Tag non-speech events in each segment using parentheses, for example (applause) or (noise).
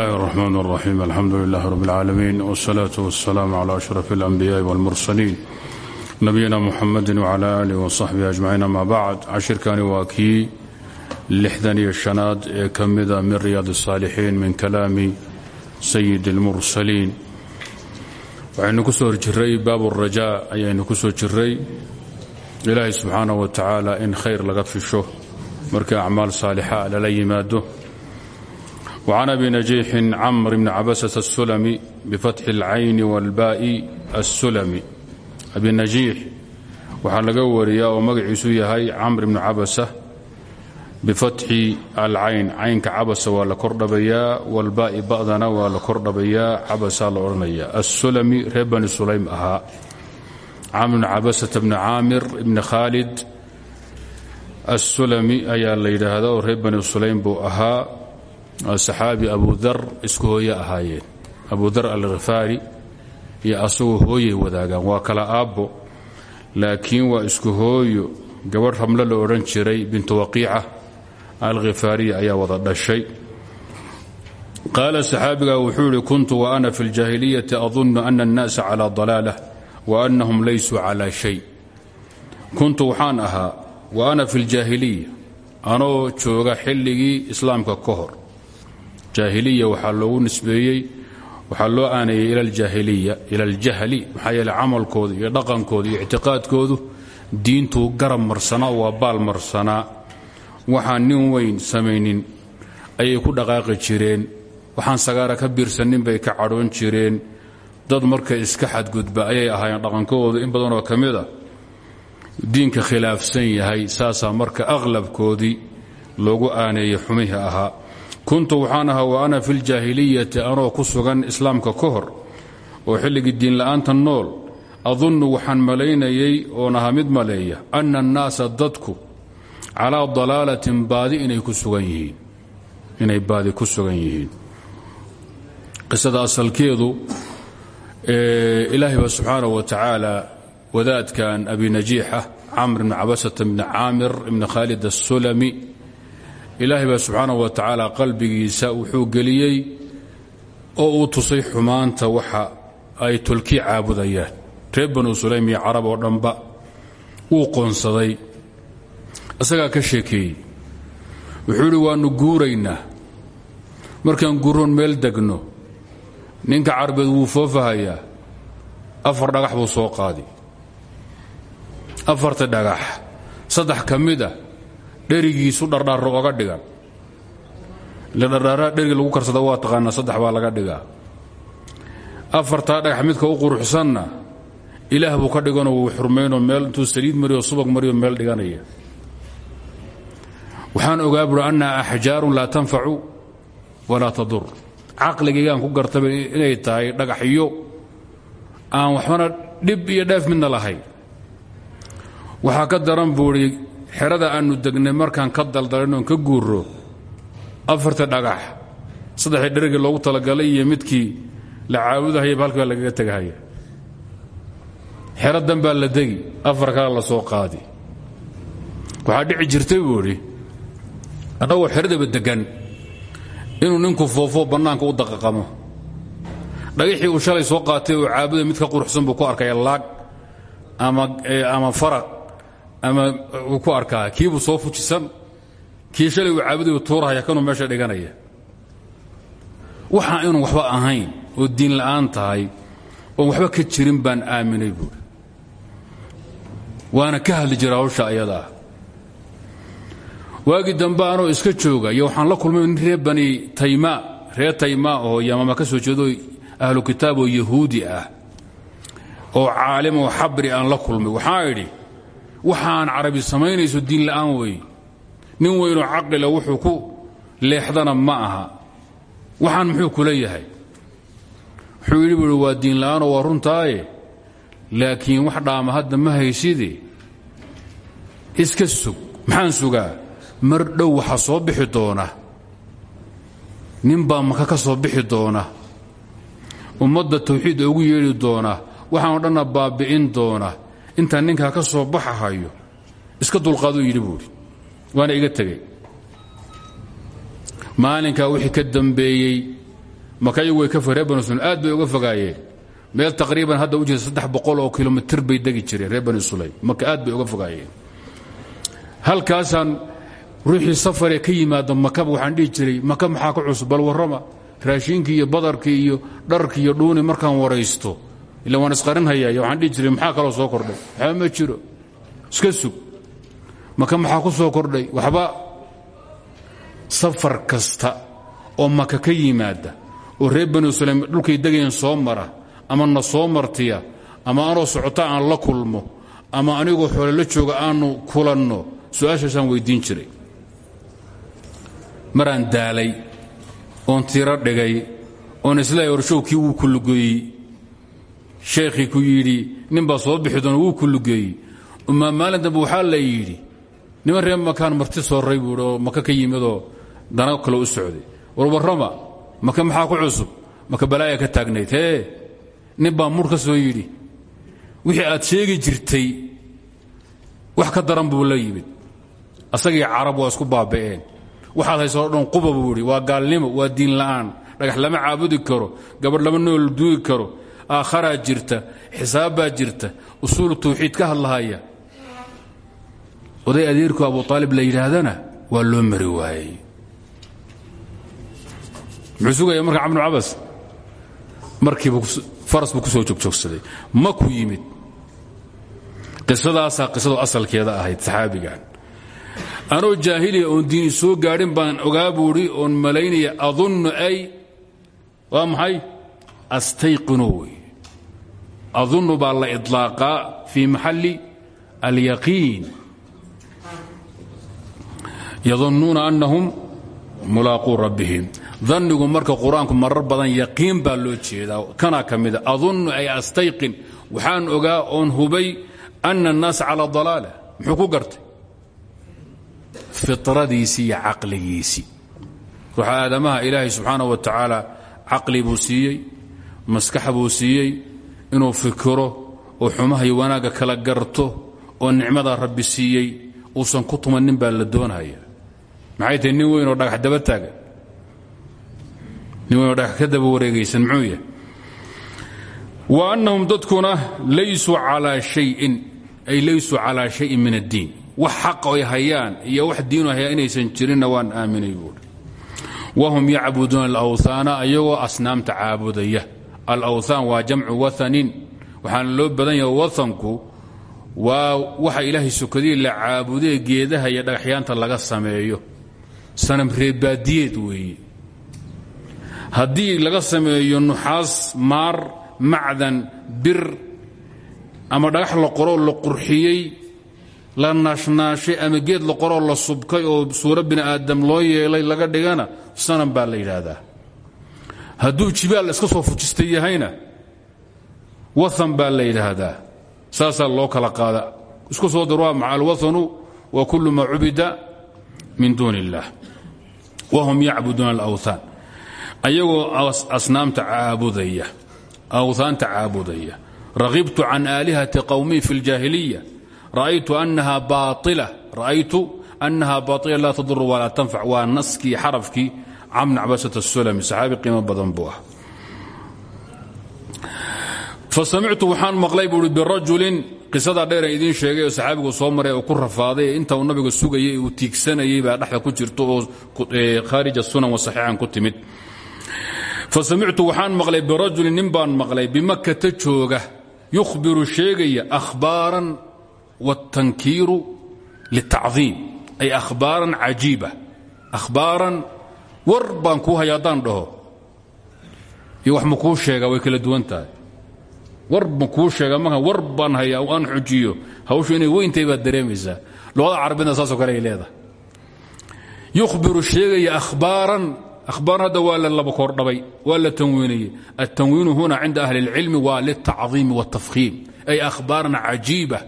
الله الرحمن الرحيم الحمد لله رب العالمين والصلاة والسلام على أشرف الأنبياء والمرسلين نبينا محمد وعلى آله وصحبه أجمعين أما بعد cashirkani waa kii lixdan iyo shanaad ee ka mida min riyaad الصاalixiin min kalaami sayid الmursaliin waxaynu ku soo jiray baab الrajaa ayaynu ku soo jiray ilaahay subxaanaه wa tacaala in khayr laga fisho markii acmaal saalixa lala yimaado وعن أبي نجيح cمر بن cabسة السلمي بفتح العين والbاء السلمي أبي نجيح waxaa laga wariyaa oo magaciisu yahay cمر بن cabسة بفتxi الcayn caynka cabسa waa la kordhabayaa wاlbaa'i ba'dana waa la kordhabayaa cabsaa la odhanaya السلمي reer bani sulaym ahaa cمر بن cabسة بن caamir بن khaalid السلمي ayaa la yidhaahda oo reer bani sulaym buu ahaa saxaabi abudar isku hooye ahaayeen. Abudar alkhifaari iyo asagoo hooyay wadaagaan. Waa kala aabbo laakiin waa isku hooyo. Gabadh ramle la odhan jiray bintu waqiica alkhifaariya ayaa wada dhashay. Qaala saxaabigaa wuxuu yidhi kuntu wa ana fi ljaahiliyati adunnu ana annaasa calaa dalaalah wa annahum laysuu calaa shay. Kuntu waxaan ahaa wa ana fi ljaahiliya anoo jooga xilligii islaamka ka hor jaahiliya waxaa loogu nisbeeyey waxaa loo aaneeyey ila aljaahiliya ila aljahli maxaa yeele camalkooda iyo dhaqankooda iyo ictiqaadkoodu diintuu garab marsanaa waa baal marsanaa waxaan nin weyn samaynin ayay ku dhaqaaqi jireen. Waxaan sagaara ka biirsanin bay ka cadhoon jireen. Dad marka iska xadgudba ayay ahaayeen dhaqankoodu in badanoo ka mid a diinka khilaafsan yahay saasaa marka aqlabkoodii loogu aaneeyey xumihi ahaa kuntu waxaan ahaa wa ana fi ljaahiliyati anoo ku sugan islaamka ka hor oo xilligii diinla'aanta nool. Adunnu waxaan malaynayay oon ahaa mid maleeya anna annaasa dadku calaa dalaalatin baadi inay ku sugan yihiin. Inay baadi ku sugan yihiin. Qisada asalkeedu ilaahay ba subxaanahu wa tacaala wadaadkan abi najiixa camr bni cabasata bni caamir ibni khaalid asulami ilaahay baa subxaanahu wa tacaala qalbigiisa wuxuu geliyey oo uu tusay xumaanta waxa ay tolki caabudayaan. Reer banu sulaym iyo carab oo dhanba wuu qoonsaday. Isagaa ka sheekeeyey. Wuxuu idhi waannu guuraynaa. Markaan guuroon meel degno ninka carbeed wuu foofahayaa afar dhagax buu soo qaadi. Afarta dhagax. Saddex ka mida dherigiisu dhardhaaro oga dhigan dhardhaaraa dheriga lagu karsada waa taqaanaa saddex baa laga dhigaa afartaa dhagax midka u quruxsanna ilaah buu ka dhiganoo wuu xurmaynoo meel intuu saliid mariyo subag mariyo meel dhiganaya. Waxaan ogaa buhi annaha axjaarun laa tanfacu walaa tadur. Caqligaygaan ku gartaba inay tahay dhagaxyo aan waxbana dhib iyo dheef midna lahayn waxaa ka daran buuhi xerada aannu degnay markaan ka daldalanoon ka guuro afarta dhagax saddexii dherigii loogu talagalay iyo midkii la caabudahayaba halkaa lagaga tegahaya xero danbaa la degi afar kala la soo qaadi. Waxaa dhici jirtay buu idhi annagoo xeradaba deggan. Inuu ninku foofoo bannaanka u daqaqamo dhagaxii uu shalay soo qaatay oo caabuda mid ka quruxsan buu ku arkaya laag ama faraq ama uu ku arkaa kiibuu soo fujisan kii shalay uu caabudayu tuurahaya kanuu meesha dhiganaya. Waxaa inuu waxba ahayn oo diin la'aan tahay oon waxba ka jirin baan aaminay buuri waana ka hadli jira hawsha ayadaa waagii dambe anoo iska jooga iyo waxaan la kulmay nin reer bani tayma reer tayma oo yamaama ka soo jeedo ahlu kitaab oo yahuudi ah oo caalim oo xabri aan la kulmay. Waxaa idhi waxaan carabi samaynayso diin la'aan weeye nin weynoo caqlila wuxuu ku leexdana ma aha. Waxaan muxuu kula yahay? Wuxuu yidhi buui waa diin la'aanoo waa runtaaye. Laakiin wax dhaama hadda ma hayside iska sug. Maxaan sugaa? Mar dhow waxa soo bixi doona. Nin baa maka ka soo bixi doona. Ummadda tawxiid ugu yeedhi doona. Waxaanoo dhanna baabbi'in doona intaan ninkaa ka soo baxahayo iska dulqaaduu yidhi buuhi waana iga tegey. Maalinkaa wixii ka dambeeyey maka iyagu way ka reer aad bay uga fogaayeen. Meel taqriiban hadda u jeeda saddex boqol bay degi jireen reer banu sulaym. Maka aad bay uga fogaayeen. Halkaasaan ruuxii safaree ka yimaada makaba waxaan dhihi jiray maka maxaa ka cusub? Bal warrama iyo badarkii iyo dharkii iyo dhuuni markaan waraysto ila waan isqarinhayaay waxaan dhihi jiray maxaa kaloo soo kordhay? Waxba ma jiro. Iska sug. Maka maxaa ku soo kordhay? Waxba. Safar kasta oo maka ka yimaada oo reer banu sulaym dhulkay degayen soo mara ama na soo martiya ama anoo socota aan la kulmo ama anigoo xoole la jooga aanu kulanno su'aashaasaan weyddiin jiray. Maraan daalay oon tiro dhigay oon islaahay orshowkii wuu ku lugeeyey sheekhii ku yidhi ninbaa soo bixi doona wuu ku lugeeyey. Umaa maalin dambe waxaa la yidhi niman reer makaan marti sooray buuhi oo maka ka yimidoo dana kale u socday. War warrama maka maxaa ku cusub? Maka balaaya ka taagnayd hee nin soo yidhi. Wixii aad sheegi jirtay wax ka daran buu la yimid. Asagii carab waa isku baaba'een. Waxaad haysoo dhan quba buu waa gaalnimo waa diin la'aan. Dhagax lama caabudi karo. Gabadh lama nool duugi karo aakharaa jirta xisaabbaa jirta usuulu tawxiid ka hadlahaya. Oday adeerku abu aalib la yidhaahdana waa loo mari waayey. Muxuu sugaya marka cabnu cabas? Markiiba faras buu ku soo joogjoogsaday ma ku yimid. Qisadaasaa qisadu asalkeeda ahayd saxaabigan anoo jaahiliya oon diini soo gaadhin baan ogaa buudhi oon malaynaya adunnu ay waa maxay? Astayqinu wey adunnu baa la idlaaqaa fii maxalli alyaqiin. Yadunnuuna annahum mulaaquu rabbihim. Dannigu marka qur'aanku marar badan yaqiin baa loo jeedaa. Kanaa ka mida adunnu ay astayqin. Waxaan ogaa oon hubay ana annaasa calaa dalaala. Muxuu ku gartay? Firadiisii iyo caqligiisii. Ruuxa aadamaha ilaahay subxaana wa tacaala caqli buu siiyey maskax buu siiyey inuu fikiro oo xumaha iyo wanaagga kala garto oo nicmadaa rabbi siiyey uusan ku tumanin baa la doonaya. Maxay tahay nin weyn oo dhagax daba taagan? Nin weyn oo dhagax ka daba wareegaysan muxuu yahay? Wa annahum dadkuna laysuu calaa shayin ay laysuu calaa shayin min addiin. Wax xaqa oy hayaan iyo wax diinu hayaan inaysan jirinna waan aaminay buuhi wahum yacbuduuna alawhaana ayagoo asnaamta caabudaya alawthaan waa jamcu waanin waxaana loo badan yaha wahanku waa waxa ilaahay sokadii la caabudee geedaha iyo dhagaxyaanta laga sameeyo. Sanam reebaadiyeed weeye. Haddii laga sameeyo nuxaas maar macdan bir ama dhagax la qoroo la qurxiyey la naashnaashay ama geed la qoroo la subkay oo suuro bini aadam loo yeelay laga dhigana sanam baa la yidhaahdaa hadduu jibaal iska soo fujistay yahayna waan baa la yidhaahdaa. Saasaa loo kala qaada isku soo dar waa maca alwaanu wa kullu maa cubida min duun illaah wahum yacbuduuna alawthaan. Ayagoo asnaamta caabudaya awthaanta caabudaya. Raqibtu can aalihati qowmii fi اljaahiliya ra'aytu annaha baaila laa tadur walaa tanfac. Waa naskii xarafkii cam bn cabasat asulami saxaabi qiimo badan buu ah. Fasamictu waxaan maqlay buui birajulin qisadaa dheeran idiin sheegay oo saxaabigu soo maray oo ku rafaaday inta uu nabigu sugayey uu tiigsanayey baa dhexda ku jirta oo khaarij sunan wasaxiixan ku timid. Fasamictu waxaan maqlay birajulin nin baan maqlay bimakata jooga yukhbiru sheegaya ahbaaran watankiiru litacdiim ay ahbaaran cajiiba ahbaaran war baan kuu haya haddaan dhaho. Iyo wax ma kuu sheegaa way kala duwan tahay. War ma kuu sheega markaan war baan hayaa aan xujiyo. Hawshu inay weyntahay baad dareemaysaa. Luqada carabidna saasoo kale ay yukhbiru sheegaya ahbaaran ahbaaran hadda la laba kordhabay waa la tanwiinayey altanwiinu huna cinda ahli اlcilmi waa liltacdiimi wاltafkhiim ay ahbaaran cajiiba.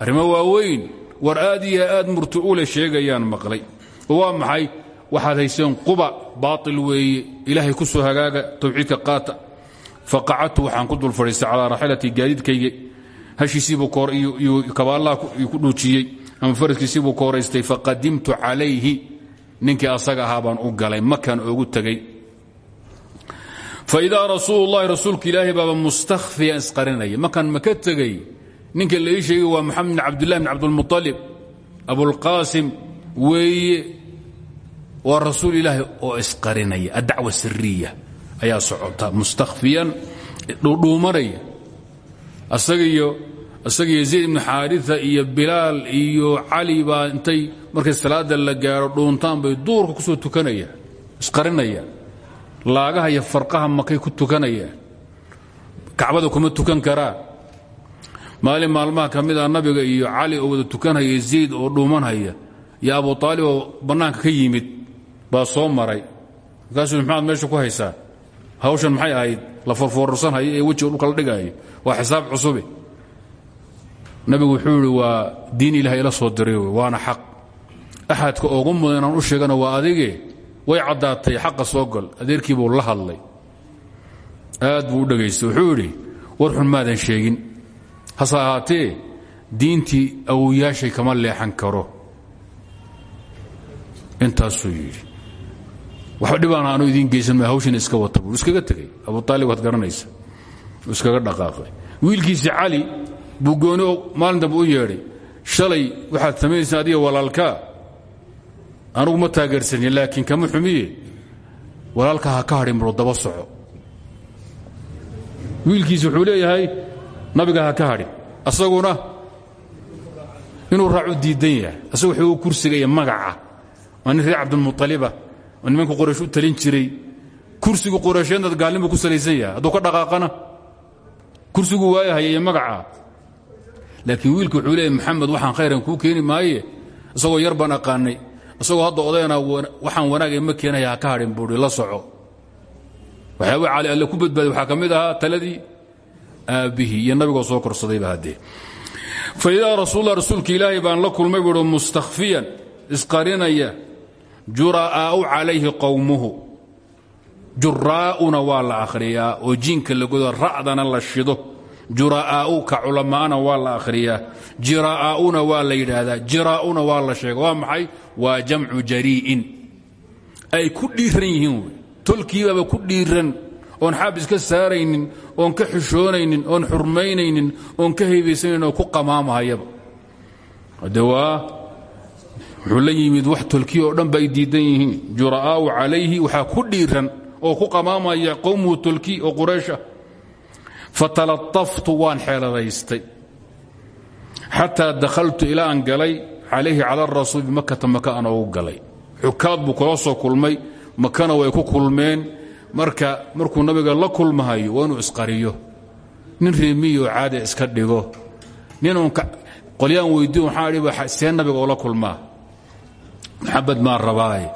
Arrimo waaweyn war aad iyo aad murti ule sheegayaan maqlay. Oo maxay waxaad hayseen quba baail weeye ilaahay ku soo hagaaga tawxiidka qaata. Faqacadtu waxaan ku dul fadhiistay calaa raaxilatii gaadiidkayga. Hashiisiibuu kabaallaha ku dhuujiyey ama faraskiisiibuu kooraystay faqadimtu calayhi. Ninkii asaga ahaa u galay makan oogu tegey faidaa rasuulu llahi rasuulka ilaahi baaba mustakfiyan isqarinaya. Markaan maka tegey la ii sheegay waa moxamed bin cabdillahi bin cabdulmualib abulqaasim weeye waa rasuul ilaahi oo isqarinaya addacwa siriya ayaa socota mustakfiyan dhuudhuumanaya asagaiyo isagiyo zayd ibnu xaaria iyo bilaal iyo cali baa intay markay salaada la gaaro dhuuntaan bay duurka ku soo tukanayaan isqarinayaan. Laagaha iyo farqaha makay ku tukanayaan. Kacbada kuma tukan karaan. Maalin maalmaha ka mid a nabiga iyo cali oo wada tukanhaya zayd oo dhuumanhaya iyo abu aalib oo bannaanka ka yimid baa soo maray. Markaasuu maxaad meesha ku haysaa? Hawshan maxay ahayd? La forfoorsanhayo ee wejiga dhulka la dhigaayo. Waa xisaab cusube nabigu wuxuu idhi waa diin ilahay ila soo diray waana xaq. Axadka ugu mudan inaan u sheegana waa adige way caddaatay xaqa soo gol adeerkii buu la hadlay. Aad buu u wuxuu idhi war xun maadan sheegin. Hase ahaatee diintii kama leexan karo. Intaasuu yidhi waxba dhibaan aanu idiin geysan ma hawshin iska wata buu iskaga tegey abu aalib waad garanaysa iskaga dhaqaaqay. Wiilkiisi cali buu gooni maalin dambe u shalay waxaad samaynaysaa adiga walaalkaa anugu ma taageersani laakiin kama xumiye. Walaalka ha ka hadhin daba soco. Wiilkiisi wuxuu leeyahay nabiga ha ka hadhin. Asaguna inuu raacu diidan yahay. Asagu wuxuu kursiga iyo magaca. Waa nin reer cabdilmualiba oo nimanka qoraysh u talin jiray. Kursigu qoraysheednad gaalnimuu ku salaysan yahay hadduu ka dhaqaaqana. Kursigu waayahaya iyo magaca. Laakiin wiilku wuxuu maxamed waxaan khayran kuu keeni maaye. Isagoo yar baan aqaanay. Isagoo hadda odayana waxaan wanaagay ma keenaya ha ka hadhin buui la soco. Waxyaaba cali alle ku badbaaday waxaa ka mid ahaa taladii iyo nabigoo soo korsadayba haddee faidaa rasuullah rasuulka ilaahay baan la kulmay buuhi mustakfiyan isqarinaya jura'aa'u calayhi qowmuhu juraa'una waa la akhriyaa oo jiinka la godo ra'dana la shido. Jura'aa'u ka culamaana waa la akhriyaa. Jiraa'aa'una waa la yidhaahdaa. Jiraa'una waa la sheega waa maxay? Waa jamcu jarii'in ay ku dhiiran yihiin wey. Tolkiibaaba ku dhiiran oon xaab iska saaraynin oon ka xishoonaynin oon xurmaynaynin oon ka haybaysanaynin oo ku qamaamahayaba. De waa wuxuu la yimid wax tolkiya oo dhan ba ay diidan yihiin. Jura'aa'u calayhi waxaa ku dhiiran oo ku qamaamaya qowmuhu tolki oo quraysha fatalaطaftu waan xeeladaystay. Xataa dakhaltu ilaa aan galay calayhi cala rasuul bimakata maka aan ogu galay. Xukaad buu kula soo kulmay makana way ku kulmeen. Marka markuu nabiga la kulmahayo waa inuu isqariyo. Nin reemiyo caada iska dhigo. Ninuun qolyaan weydiin waxaa idhi see nabiga oo la kulmaa maxabad maa rabaaye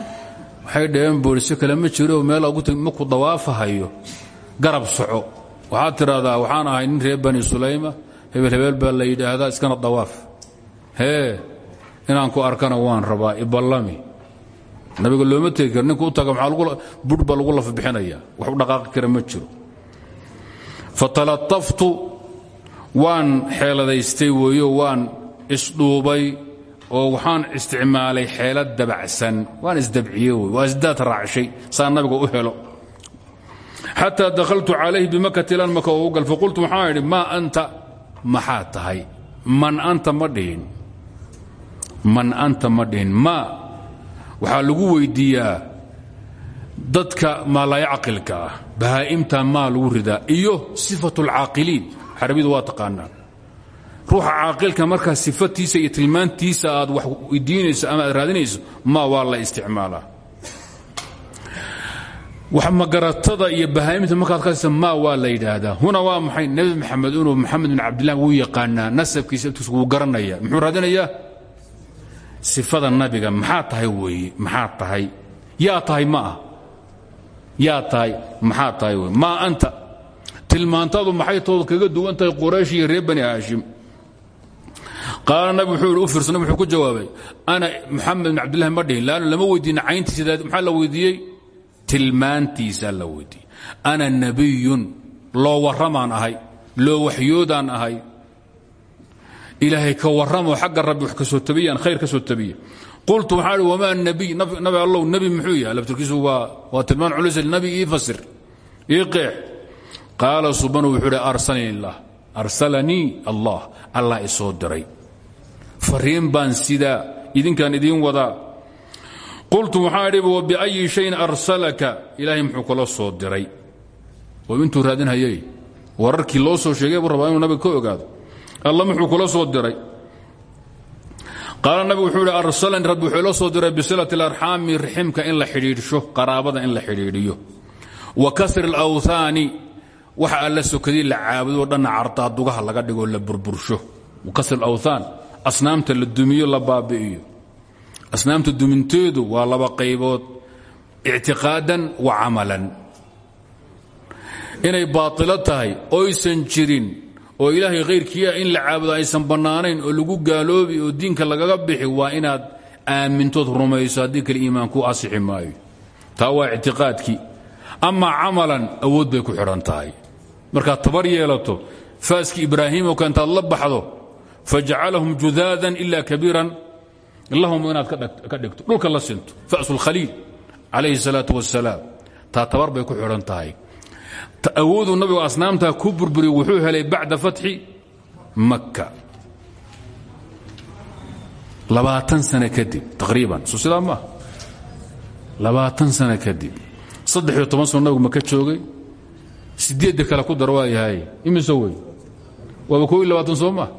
waxay dhaheen si kale ma jiro meel markuu dawaafahayo. Garab soco. Waxaad tidhaahdaa waxaan ahay nin reer bani sulayma. Hebel baa la yidhaahdaa iskana dawaaf. Hee inaan ku arkana waan rabaa iballami nabiga looma tegi ninku u taga budh baa lagu lafa bixinaya. Wax u dhaqaaqi kara ma jiro. Fatalaطaftu waan xeeladaystay weeyo waan isdhuubay oo waxaan isticmaalay xeelad dabacsan. Waan isdabciye wey waa isdaad u helo. Xataa dakhaltu calayhi bimakati ilan maka ugu gal faqultu waxaan idhi maa anta maxaa tahay? Man anta ma man anta ma dhihin. Ma waxaa lagu weyddiiyaa dadka maalayacqilka ah bahaa'imta maa lagu ridaa iyo sifatu alcaaqiliin xarabidu waa taqaanaa ruuxa caaqilka markaa sifatiisa iyo tilmaantiisa aad wax weydiinayso ama aad raadinayso ma waa la isticmaalaa. Magaratada iyo bahaa'imta markaad kaasa ma waa la yidhaahdaa. Huna waa maxay? Nebi maxamed inuu maxamed bin cabdillah wuu yaqaanaa nasabkiisa intuus wuu garanaya. Muxuu raadinayaa? Sifada nabiga maxaa tahay weeye maxaa tahay? Yaa tahay ma ah. Yaa tahay? Maxaa tahay wey maa anta. Tilmaantaadu maxay tood kaga duwan tahay quraysh iyo reer bani haashim qaala nabi wuxuu u fiirsa nabi wuxuu ku jawaabay ana maxamed bin cabdillahi ma dhihin laannu lama weydiina cayntiisa maxaa la weydiiyey? Tilmaantiisaa la ana nabiyun loo warramaan ahay loo waxyoodaan ahay. Ilaahay ka warramo xagga rabbi wax ka soo tabiyaan khayr ka soo tabiya. Qultu waxaa hi wamaa nabiy nabi allow nebi muxuu yahay? Laftirkiisu waa tilmaan culus nabi ii fasir ii qeex. Qaala subanu wuxuu idhi arsalanii illaah arsalanii allah allah isoo diray fariin baan sidaa idinkaan idiin wadaa qultu waxaan idhi wabiayi shayin arsalaka? Ilaahay muxuu soo diray. Oo intuu raadinhayay wararkii loo soo sheegay buu rabaa inuu nabiga ka ogaado. Alla muxuu kula soo diray. Qaala nabigu wuxuu idhi arsalani rabbi soo diray bisilati alarxaami riximka in la xidhiidhsho qaraabada in la xidhiidhiyo. Wa kasri alawhaani waxa alla sokadii la caabudo dhanna cartaa dugaha laga dhigoo la burbursho. Kasri alawthaan asnaamta la dumiyo la baabi'iyo. Asnaamta duminteedu waa laba qaybood ictiqaadan wa camalan. Inay baatilo tahay oysan jirin oo ilaahay khayrkiia in la caabudo aysan bannaanayn oo lagu gaaloobi oo diinka lagaga bixi waa inaad aamintood rumayso haddii kale iimaan ku asixi maayo. Taa waa ictiqaadkii. Amaa camalan awood bay ku xidhan tahay. Markaad tabar yeelato faaskii ibraahiimowka intaad la baxdo fajacalahum judaadan ila kabiiran lahum inaad ka dhigto dhulka la sinto fasu lkhaliil calayhi salaatu wasalaam taa tabar bay ku xidhan tahay awooduu nabigu asnaamtaa ku burburiy wuxuu helay bacda fatxi makka labaatan sano kadib taqriiban soo sidaa maaha labaatan sano kadib saddex iyo toban sano nabigu maka joogay sideedda kale ku dar waa yahay imise wey waaba koo iyo labaatan soo maa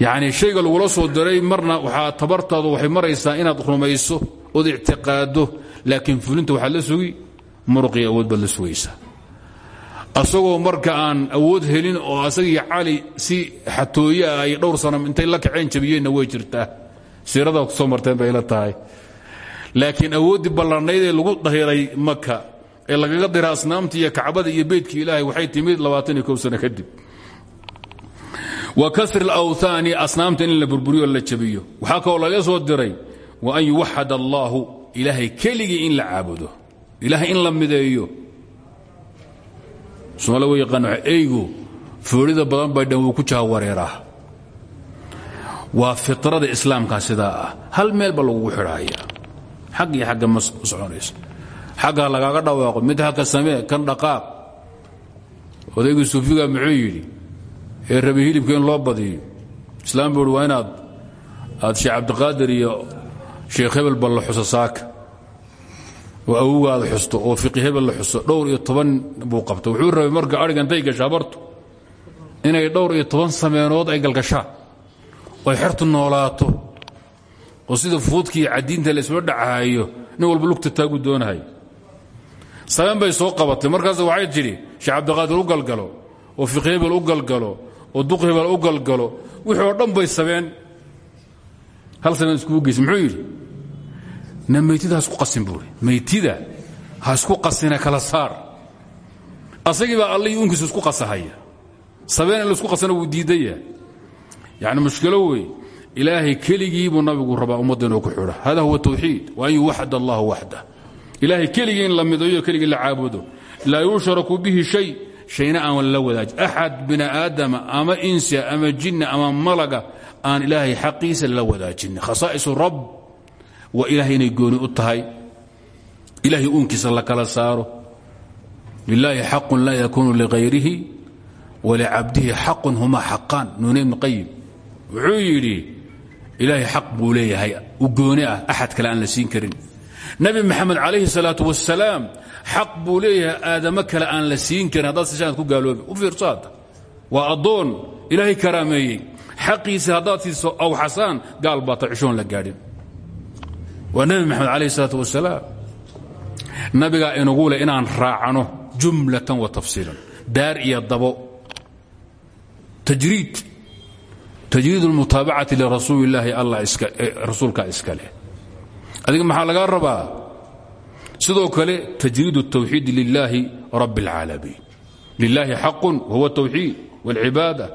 yacni shayga lagula soo diray marna waxaa tabartaadu waxay maraysaa inaad rumayso ood ictiqaado laakiin fulinta waxaad la sugi muruqii awood baad la sugaysaa asagoo marka aan awood helin oo asagii cali si xatooye ay dhowr sana intay la kaceen jabiyeenna way jirtaa siirada ku soo marteen bay la tahay. Laakiin awooddii ballannayd lagu dahiray maka ee lagaga dira asnaamta iyo kacbada iyo beytka ilaahay waxay timid labaatan iyo kow sano kadib wa kasri alawthaani asnaamta in la burburiyo la jabiyo. Waxaa kaloo laga soo diray wa an yuwaxad allaahu ilaahay keligii in la caabudo ilaahay in la mideeyo. Somaali wa yaqaan eygu foorida badan bay dhan ku jaha wareeraa waa fitrada islaamka sidaa ah hal meel ba lagugu xidhaaya. Xag iyo xagga ma soconayso. Lagaaga dhawaaqo mid halka samee kan dhaqaaq. Odaygii suufiga muxuu ee rabi hilibka in loo badiyo. Islaam buu uhi waa inaad aad sheekh cabdiqaadir iyo sheekh hebel ba la xuso saaka. Oo awowgaada xusto oo fiqi hebel la xuso. Dhowr iyo toban buu qabta wuxuu rabay marka adhiga intay gashaa inay dhowr iyo toban sameenood ay galgashaan oy xertu noolaato. Oo sida fuudkiiyo cadiinta la isla dhacahayo nin walba lugta taagu doonahay. Sameen bay soo qabatay. Markaas waxay tidhi sheekh cabdiqaadir u galgalo oo fiqi hebel u galgalo oo duq hebel u galgalo wixii oo sameen hal sameen iskugu geysa muxuu yidhi na isku qasin buuri maytida ha isku qasina kala saar. Asagii baa allihii isku qasahaya. Sabeen in la isku qasana wuu diidaya yacni mushkilo wey ilaahay keligii buu nabigu rabaa ummadda inuu ku xidho hada huwa tawxiid wa an yuwaxad allahu waxdah ilaahay keligii in la midayo la yushraku bihi shay shayna aan la wadaaj. Axad bini aadama ama insia ama jinna ama malaga aan ilaahay xaqiisa la wadaajin khasaa'isu rab waa ilaahay inay u tahay. Ilaahay uunkiisa la kala saaro. Lilaahi xaqun laa yakuunu ligayrihi walicabdihi xaqun huma xaqaan. Nuune ibnu qayim wuxuu yidhi ilaahay xaq buu leeyahay. U gooni ah. Axad kale aan la siin karin nabi maxamed calayhi salaatu wasalaam xaq buu leeyahay aadamo kale aan la siin karin haddaad sishaanaad ku gaaloobi u fiirso hadda waa addoon ilaahay karaameeyey. Xaqiisa haddaad siiso awxasaan gaal baata cishoon la gaadhin. Waa nebi maxamed calayh isalaatu wasalaam nabigaa inagu leh inaan raacano jumlatan wa tafsiilan daar iyo dabo. Tajriid. Tajriid اlmutaabacati lirasuuli illaahi allah rasuulkaa iska leh adiga maxaa lagaa rabaa sidoo kale tajriid الtawxiid lilaahi rabi اlcaalamiin lilaahi xaqun wahuwa الtawxiid wاlcibaada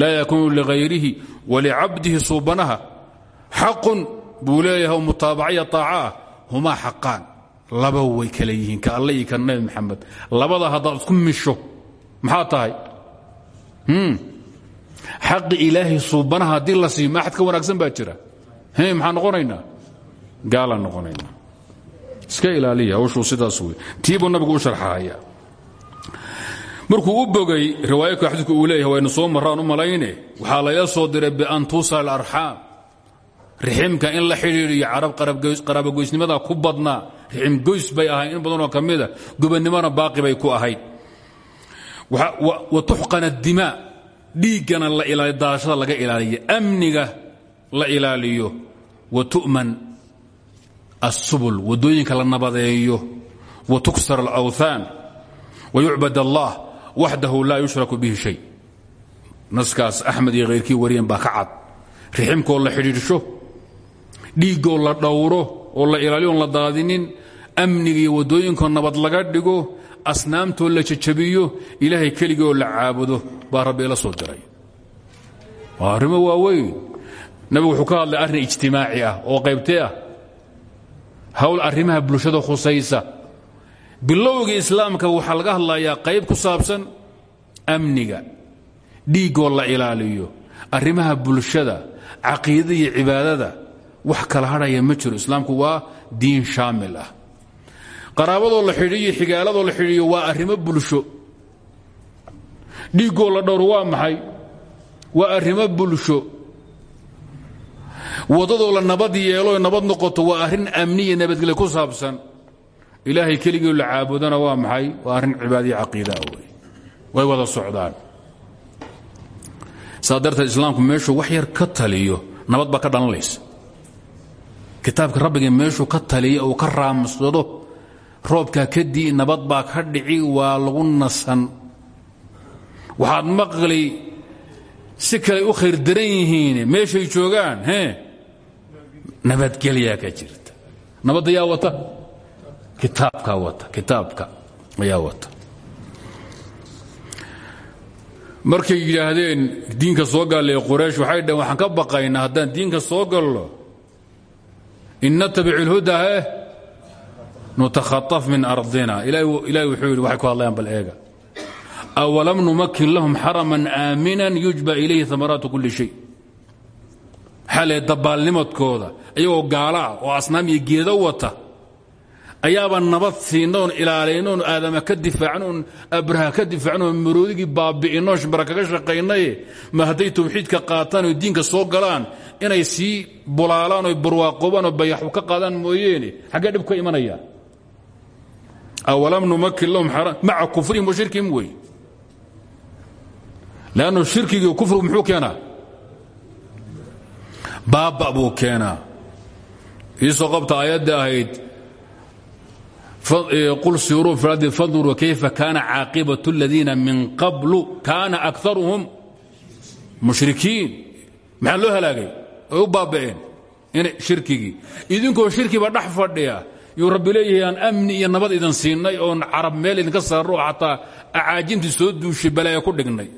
laa yakuunu ligayrihi walicabdihi suubanaha xaqun buu leeyahay oo mutaabacaya طaacaah humaa xaqaan laba way kale yihiin ka alle iyo ka nabi maxamed labada haddaad isku misho maxaa tahay xaqi ilaahay suubanaha haddii la siiyo ma axad ka wanaagsan baa jira maxaan noqonaynaa Gaalaan noqonaynaa iska ilaaliya hawshuu sidaas wey tiibuu nabigu u sharxahaya markuu u bogay riwaayadka xadiidku uu leeyahay waynu soo marraan u malayne. Waxaa layla soo diray bian tuusal alarxaam riximka in la xidhiidhiyo carab qarabogoysnimada ku badnaa. Rixim goys bay ahayn in badanoo ka mida gubannimona baaqi bay ku ahayd. Wa tuxqana dimaa dhiiggana la ilaaliyo daashada laga ilaaliyo amniga la ilaaliyo. Wa tu'man assubul waddooyinka la nabadeeyo wa tuksar alawthaan wa yucbad allah waxdahu laa yushraku bihi shay naskaas axmed iyo khayrkii wariyeen baa ka cad riximkoo la xidhiidhsho dhiiggoo la dhowro oo la ilaaliyo la daadinin amniga iyo waddooyinkoo nabad laga dhigo asnaamtoo la jajabiyo ilaahay keligioo la caabudo baa rabbi ila soo diray waa arrimo waaweyn nabigu wuxuu ka hadlay arrin ijtimaaci ah oo qaybtee ah hawl arrimaha bulshada khusaysa. Bilowgii islaamka waxaa laga hadlayaa qayb ku saabsan amniga. Dhiiggoo la ilaaliyo. Arrimaha bulshada caqiidada iyo cibaadada wax kala hadhaya ma jiro. Islaamku waa diin shaamil ah. Qaraabadoo la xidhiiyo xigaaladoo la xidhiiyo waa arrimo bulsho. Dhiiggoo la dhowro waa maxay? Waa arrimo bulsho waddadoo la nabad yeelo nabad noqoto waa arrin amniya nabadgelya ku saabsan. Ilaahay keligii la caabudana waa maxay? Waa arrin cibaadiya caqiidaa wey way wada socdaan. Saa darteed islaamku meeshuu wax yar ka taliyo nabad baa ka dhalanaysa. Kitaabka rabbiga meeshuu ka taliya uu ka raamsado roobkaa kadii nabad baa ka dhici waa lagu nasan. Waxaad maqli si kale u khayr daran yihiin meeshay joogaan nabadgelyaa ka jirta. Nabadda yaa wata? Kitaabkaa wata kitaabka ayaa wata. Markay yidhaahdeen diinka soo gaallay quraysh waxay dhaheen waxaan ka baqaynaa haddaan diinka soo gallo. In natabic ilhuda he nutakhaطaf min ardina. Ilahay wuxuu yidhi waxay ku hadlayaan bal eega. Awalam numakin lahum xaraman aaminan yujba ilayhi amaraatu kulli shay leey dabaalnimadkooda iyagoo gaala ah oo asnaam iyo geedo wata. Ayaaba nabad siinna oon ilaalayno oon aadama ka difaacno oon abraha ka difaacno oon maroodigii baabi'inno shimbara kaga shaqaynaye. Ma hadday tawxiidka qaataan oo diinka soo galaan inay sii bulaalaan oo barwaaqoobaan oo bayaxu ka qaadaan mooyeene. Xaggee dhib ka imanaya? Awalam numakin lahum maca kufrihim wa shirkihim wey. Lannu shirkigii muxuu keenaa baaba buu keenaa. Iisoo qabta aayadda ahayd qul siiruu fi ardi fanduruu kayfa kaana caaqibaة اladiina min qablu kaana akaruhum mushrikiin. Maxaa loo halaagay? Ay u baaba'een shirkigii. Idinkoo shirkiba dhex fadhiya yuu rabbi leeyahay amni iyo nabad idin siinay oon carab meel idinka saarno oo xataa acaajintii soo duushay balaaya ku dhignay.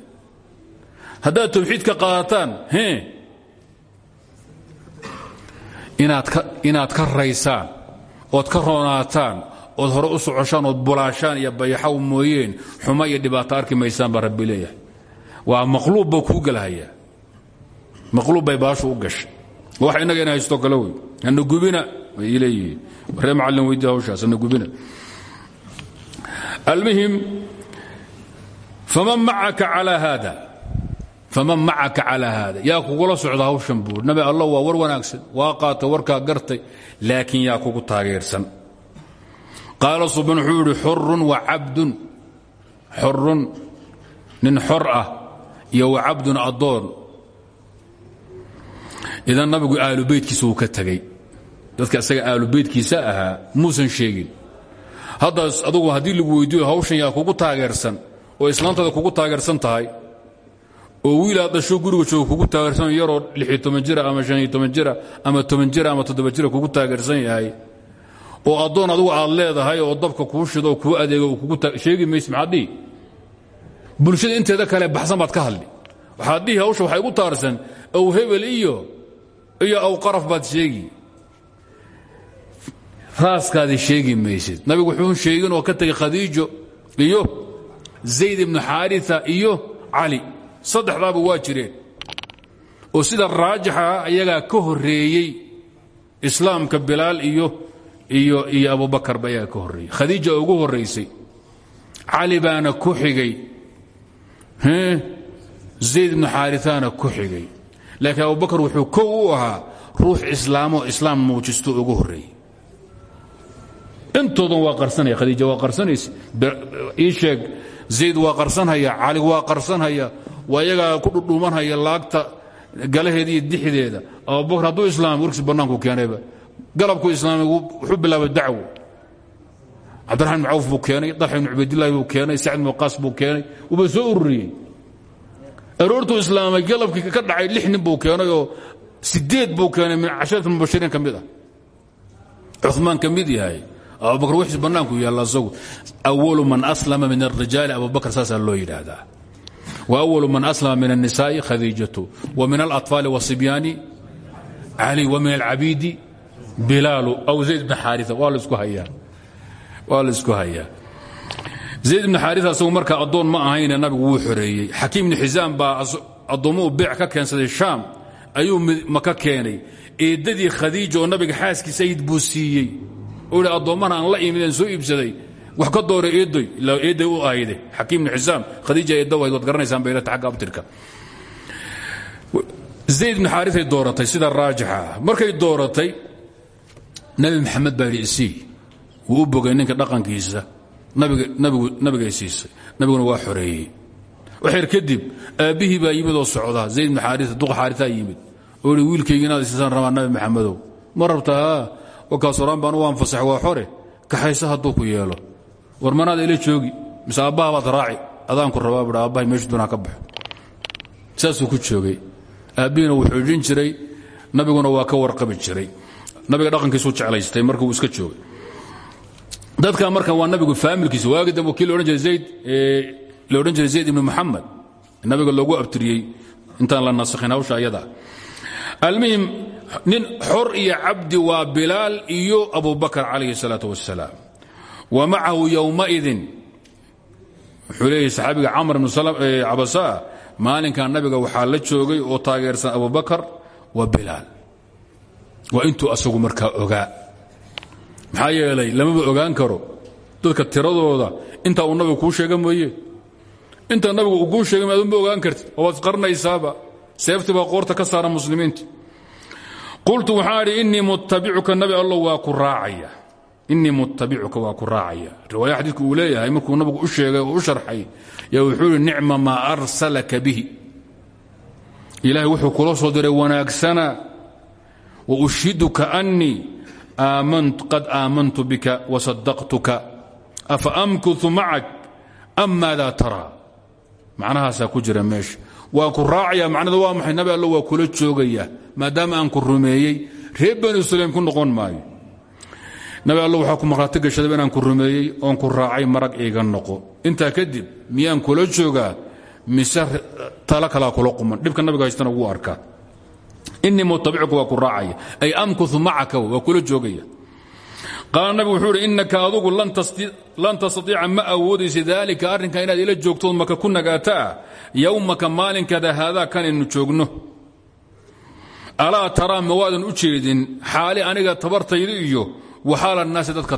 Haddaad tawxiidka qaadataan inaad ka raysaan ood ka roonaataan ood hore u socoshaan ood bulaashaan iyo bayaxaw mooyeen xuma iyo dhibaato arki maysaan baa rabbi leeyahay. Waa maqluub buu kuu gelhayaa maqluub bay baashu u gashay. Wax innaga ina haysto kale wey. Gubina ay leeyihiin. Macallin weydi hawshaas hana gubina. Almuhim faman macaka calaa haada faman macaka calaa haada. Yaa kugula socda hawshan buur. Nabi allah waa war wanaagsan waa qaata warkaa gartay laakiin yaa kugu taageersan. Qaala subaan wuxuu yidhi xurun wa cabdun. Xurun nin xor ah iyo wa cabdun addoon. Idan nabigu aalubeytkiisa uu ka tegey dadka isaga aalubeytkiisa ahaa muusan sheegin. Haddaas adugu haddii lagu weydiiyo hawshan yaa kugu taageersan oo islaantaada kugu taageersan tahay oo wiilaad dhasho guriga jooga kugu taageersan yaroo jira ama jira ama jira ama jira kugu taageersan yahay oo addoon adugu aad leedahay oo dabka kuu shido kuu adeego sheegi mayse maxaad bulshada inteeda kale baxsan baad ka hadli. Waxaad dhihi hawsha waxaa igu taarsan ow hebel iyo iyo aw qaraf baad sheegi. Raaskaadi sheegi maysid. Nabigu wuxuu sheegin oo ka tegey khadiijo iyo zayd ibnu xaaria iyo cali saddexdaaba waa jireen. Oo sida raajixa iyagaa ka horeeyey islaamka bilaal iyo iyo iyo abubakarba ayaa ka horreeyey. Khadiija ugu horraysay cali baana ku xigay zayd ibnu xaariaana ku xigay. Laakiin abubakar wuxuu kow u ahaa ruux islaamoo islaam muujisto ugu horreeyey. Intoodan waa qarsanaya khadiija waa qarsanaysa. Ii sheeg zayd waa qarsanhaya cali waa qarsanhaya waa iyagaa ku dhudhuumanhaya laagta galaheeda iyo dixdeeda. Abubakar hadduu islaam warkiis bannaanku keenayba. Galabku islaamay wuxuu bilaabay dacwo. Cabdiraxman ibn cawf buu keenay dalxa ibn cubaydillahi buu keenay sacd ibn waqaas buu keenay wuuba soo ururiyey. Aroortuu islaamay galabkii ka dhacay lix nin buu keenay oo sideed buu keenay min casharat mubashiriin ka mid ah. Cumaan ka mid yahay. Abubakar wixiis bannaanku yaalla asagu awalu man aslama min alrijaali abubakar saasaa loo yidhaahdaa wa awalu man aslama min الnisaa'i khadiijatu wa min alaطfaali waصibyaani cali wa min alcabiidi bilaalu aw zayd bn xaaria waa laisku hayaa waa laisku hayaa zayd ibn xaaria asagu markaa addoon ma ahayne nabigu wuu xoreeyey xakiim ibnu xisaam baa addoommuhu beec ka keensaday shaam ayuu maka keenay eeddadii khadiija oo nabiga xaaskii sayid buu siiyey oo yidhi addoommahan aan la imideen soo iibsaday wax ka doora eedoy ilaa eedday u ahayde xakiim ibnu xisaam khadiija eedda wayd waad garanaysaan baylata xagga abtirka zayd ibnu xaariay dooratay sida raajixa. Markay dooratay nabi maxamed baa wuu bogay ninka dhaqankiisa. Nabigay siisay. Nabiguna waa xoreeyey. Waxyar kadib aabbihii baa yimid oo socda zayd ibnu xaaria duqa xaaritaa yimid. Oo yidhi wiilkaygi inaad siisaan nabi maxamedow ma rabtaa? Wakaas horaan baan u anfasax waa xore. Kaxayse hadduu ku yeelo war manaad ila joogi mise aabbaha baad raaci adaanku rabaa bui aabbahay meeshu doonaa ka baxo saasuu ku joogay aabbihiina wuu xoojin jiray nabiguna waa ka warqabi jiray nabiga dhaqankiisuu jeclaystay marka uu iska joogay dadka markan waa nabigu faamilkiisa waagi dambe kii laodhan jiray zayd la odhan jiray zayd ibnu muxamed nabiga loogu abtiriyey intaan la nasakhin hawsha ayadaa almuhim nin xor iyo cabdi waa bilaal iyo abubakar calayhi الsalaaة wasalaam wa macahu yowmaidin wuxuu leeyahy saxaabiga camr bn cabasa maalinkan nabiga waxaa la joogay oo taageersan abubakar wa bilaal. Waa intuu asagu markaa ogaa. Maxaa yeelay lamaba ogaan karo dadka tiradooda intaa uu nabigu kuu sheega mooye. Inta nabigu uu kuu sheegay maadunba ogaan kartid waad qarnaysaaba seefti baa qoorta ka saara muslimiinta qultu waxaa idhi innii muttabicuka waa ku raacaya. Riwaaya xadiidku uu leeyahay markuu nabigu u sheegay oo u sharxay yaa wuxuu yidhi nicma arsalaka bihi. Ilaahay wuxuu kula soo diray wanaagsana wa ushhiduka annii qad aamantu bika wasadaqtuka afa amkutu macak am maadaa taraa macnahaasaa ku jira meesha. Waa ku raacaya waa maxay? Nabi allo waa kula joogaya maadaama aan ku rumeeyey reer bani ku noqon maayo nabi allo waxaa ku markhaati gashadaba inaan ku rumeeyey oon ku raacay marag iiga noqo. Intaa kadib miyaan kula joogaa mise tala kalaa kula quman. Dhibka nabiga haystana wuu arkaa. Innii mutabicuka waa ku ay amkutu macaka waa kula joogaya. Qaala nabigu wuxuu idhi innaka adugu lan tastaiica ma awoodaysa daalika arrinka inaad ila joogtood maka ku nagaataa? Yowmaka maalinkaada haadaa kanaynu joogno. Alaa taraa ma u jeedin xaali aniga tabartayda iyo waxaala naasi dadka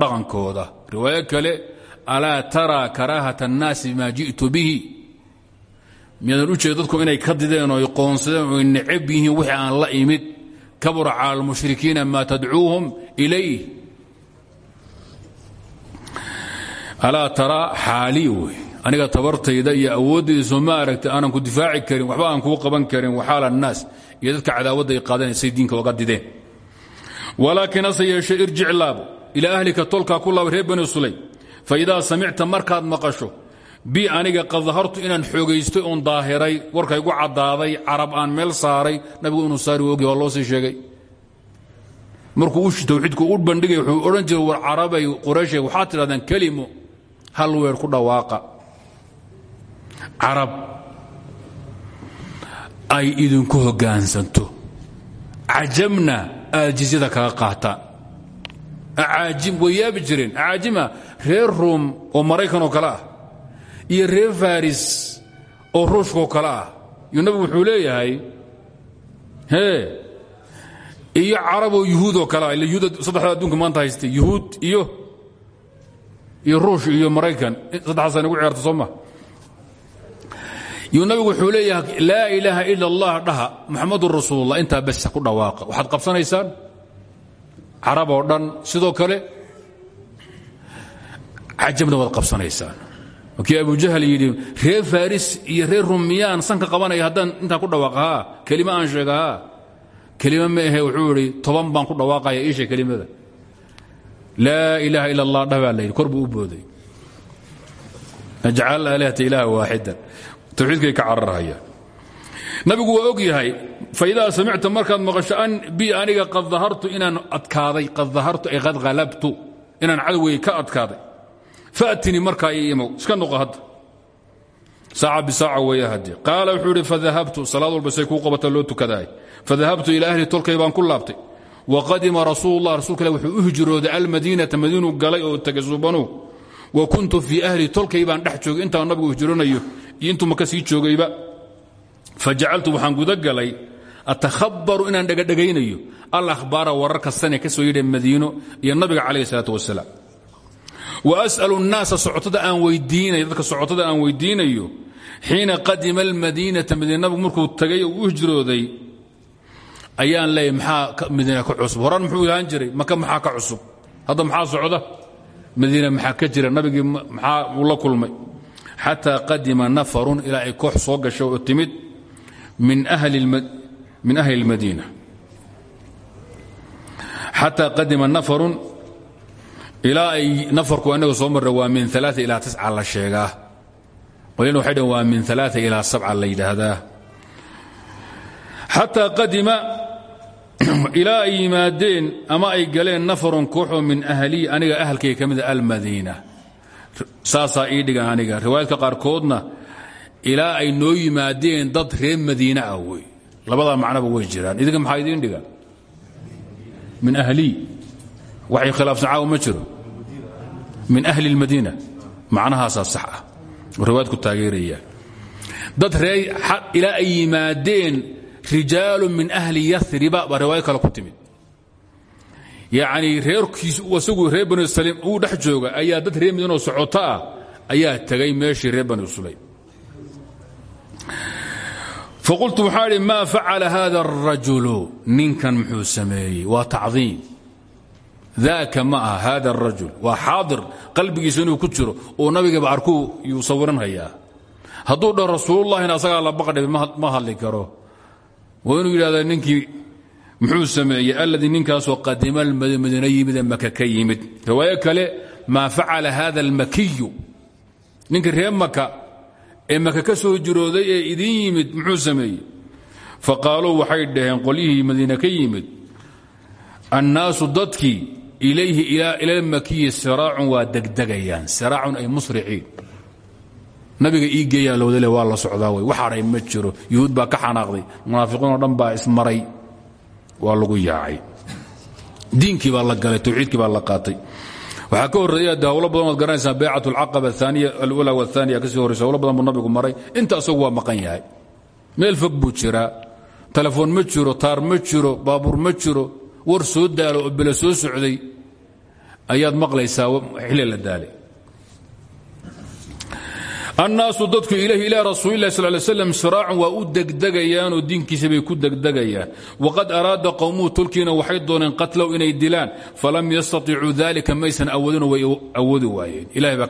dhaqankooda riwaayo kale alaa taraa karaahata annaasi maa ji'tu bihi miyaadan u jeeda dadku inay ka dideen oo qoonsadeen oy necab yihiin wixii aan la imid kabura cala almushrikiina maa tadcuuhum ilayh alaa taraa xaaliy wey aniga tabartayda iyo awooddayda soo ma aragtay aanan ku difaaci karin waxba aan kuu qaban karin waxaala annaas iyo dadka cadaawadda ay qaadanaysay oga dideen walaakin hase yeeshe irjic laabo. Ilaa ahlika tolkaa ku laaba reer bani sulaym. Fa idaa samicta markaad maqasho bi aniga qad dahartu inaan xoogaystay oon daahiray warkaygu caddaaday carab aan meel saaray nabigu inuu saari ogi waa loo sii sheegay. Markuu tawxiidku u bandhigay wuxuu odhan jiray war carabay qurayshay waxaad tidhahdaan kelimo hal weer ku dhawaaqa. Carab ay idinku hoggaansanto cajamna aad jizyada kaga acaajim way yaabi jireen. Acaajima reer ruum oo maraykan oo kale ah iyo reer faris oo ruushkaoo kale ah. Yuu nabigu wuxuu leeyahay hee iyo caraboo yuhuudoo kale ila yuhuud saddexda adduunka maanta haystay yuhuud iyo iyo ruush iyo maraykan. Saddexdaasa nagu ciyaarta soo ma yuu nabigu wuxuu leeyahay laa ilaaha ila allah dhaha muxamadun rasuulullah intaa bes ku dhawaaqa. Waxaad qabsanaysaan? Carab oo dhan sidoo kale? Cajabna waad qabsanaysaan. Kii abu jahl yidhi reer faris iyo reer rum miyaan sanka qabanaya haddaan intaan ku dhawaaqa kelima aan sheega kelima ma ahe wuxuu idhi toban baan ku dhawaaqaya iisha kelimada. Laa ilaaha ila allah dhah baa la u booday. Najcal aalihata ilaaha waaxidan tawxiidkay ka cararhayaan nabigu waa og yahay samicta markaad maqasho an bi aniga qad dahartu inaan adkaaday qad dahartu ay qad halabtu inaan cadowgay ka adkaaday. Faatini markaa ii iska noqo hadda. Saaca bisaaca weeye haddii. Qaala wuxuu idhi fadahabtu salaad walba say kuu qabata loo tukadaay fadahabtu ahli tolkay baan ku laabtay. Waqadima rasuulullah rasuulka ilah wuxuu u hijrooday almadiinata madiinuu galay oo suubanuhu wa kuntu fii ahli tolkay baan dhex joogay nabigu hijroonayo iyo intuu maka sii joogayba fajacaltu waxaan gudagalay atakhabaru inaan dhegadhegaynayo alahbaara wararka sane ka soo yidha madiino iyo nabiga calayh salaat wasalaam. Wa as'alu nnaasa socotada aan weydiinayo dadka socotada aan weydiinayo xiina qadima almadiinata madiina. Nabigu markuu tagay oo u hijrooday ayaan leeyahy maxaa madiina ka cusub? Horaan muxuu ahaan jiray maka maxaa ka cusub? Hadda maxaa socda? Madiina maxaa ka jira? Nabigii maxaa uu la kulmay xataa qadima nafarun ilaa ay koox soo gasho oo timid min ahli اlmadiina xataa qadima nafarun ilaa ay nafarku anaga soo marra waa min aa ilaa tica la sheegaa. Qolina waxay dhn waa min aa ilaa sabca la yidhaahdaa. Xataa qadima (clears throat) ilaa ay yimaadeen ama ay galeen nafarun kooxoo min ahlii aniga ahalkayga ka mida almadiina saasaa ii dhigan aniga. Riwaayadka qaarkoodna ilaa ay noo yimaadeen dad reer madiine ah wey labadaa macnoba way jiraan. Idinka maxaa idiin dhiga? Min ahlii waxay khilaafsan caawa ma jiro. Min ahli اlmadiina macnahaasaa sax ah. Oo riwaayadku taageerayaan dad ree ilaa ay yimaadeen rijaalu min ahli yariba baa riwaayo kale ku timid yacnii reerkiis isagu reer banu saliim uu dhex jooga ayaa dad reer midanoo socoto ah, ayaa tegay meeshii reer banu sulaym. Faqultu waxaa idhi maa facala haada arajulu ninkan muxuu sameeyey. Waa tacdiim. Daaka ma aha haada arajul waa xaadir. Qalbigiisa inuu ku jiro oo nabigaba arkuu yuu sawiranhayaa hadduu dhah rasuulullahina asagaa la baqdhib ma hadli karo. Waa inuu yidhahda ninkii muxuu sameeyey alladii ninkaasoo qadima madiina yimid ee maka ka yimid. Riwaayo kale maa facala hada اlmakiyu ninka reer maka ee maka ka soo jirooday ee idin yimid muxuu sameeyey? Faqaaluu waxay dhaheen qolyihii madiine ka yimid annaasu dadkii ilayhi ila lmakiyi siraacun waa degdegayaan siraacun ay musriciin nabiga ii geeyaa lowdale waa la socdaa wey wax hadhay ma jiro yuhuud baa ka xanaaqday munaafiqiin oo dhan baa ismaray waa lagu yaacay. Diinkii baa la galay tawxiidkii baa la qaatay. Waxaa ka horreeya de hawlo badan waad garanaysaa baycat alcaqaba aaniya alula waaniya ka sii horreysa hawlo badan buu nabigu maray. Inta asagu waa maqan yahay. Meel fog buu jiraa telefoon ma jiro taar ma jiro baabuur ma jiro. War soo daalo oo bele soo socday. Ayaad maqlaysaa xili la daalay annaasu dadku ilayhi ilaa rasuulilah sal ly slam siraacun waa u degdegayaanoo diinkiisa bay ku degdegayaan. Waqad araada qowmuhu tolkiina waxay dooneen qatlow inay dilaan. Falam yastaطicuu dalika maysan awoodinoo way awoodi waayeen. Ilahay baa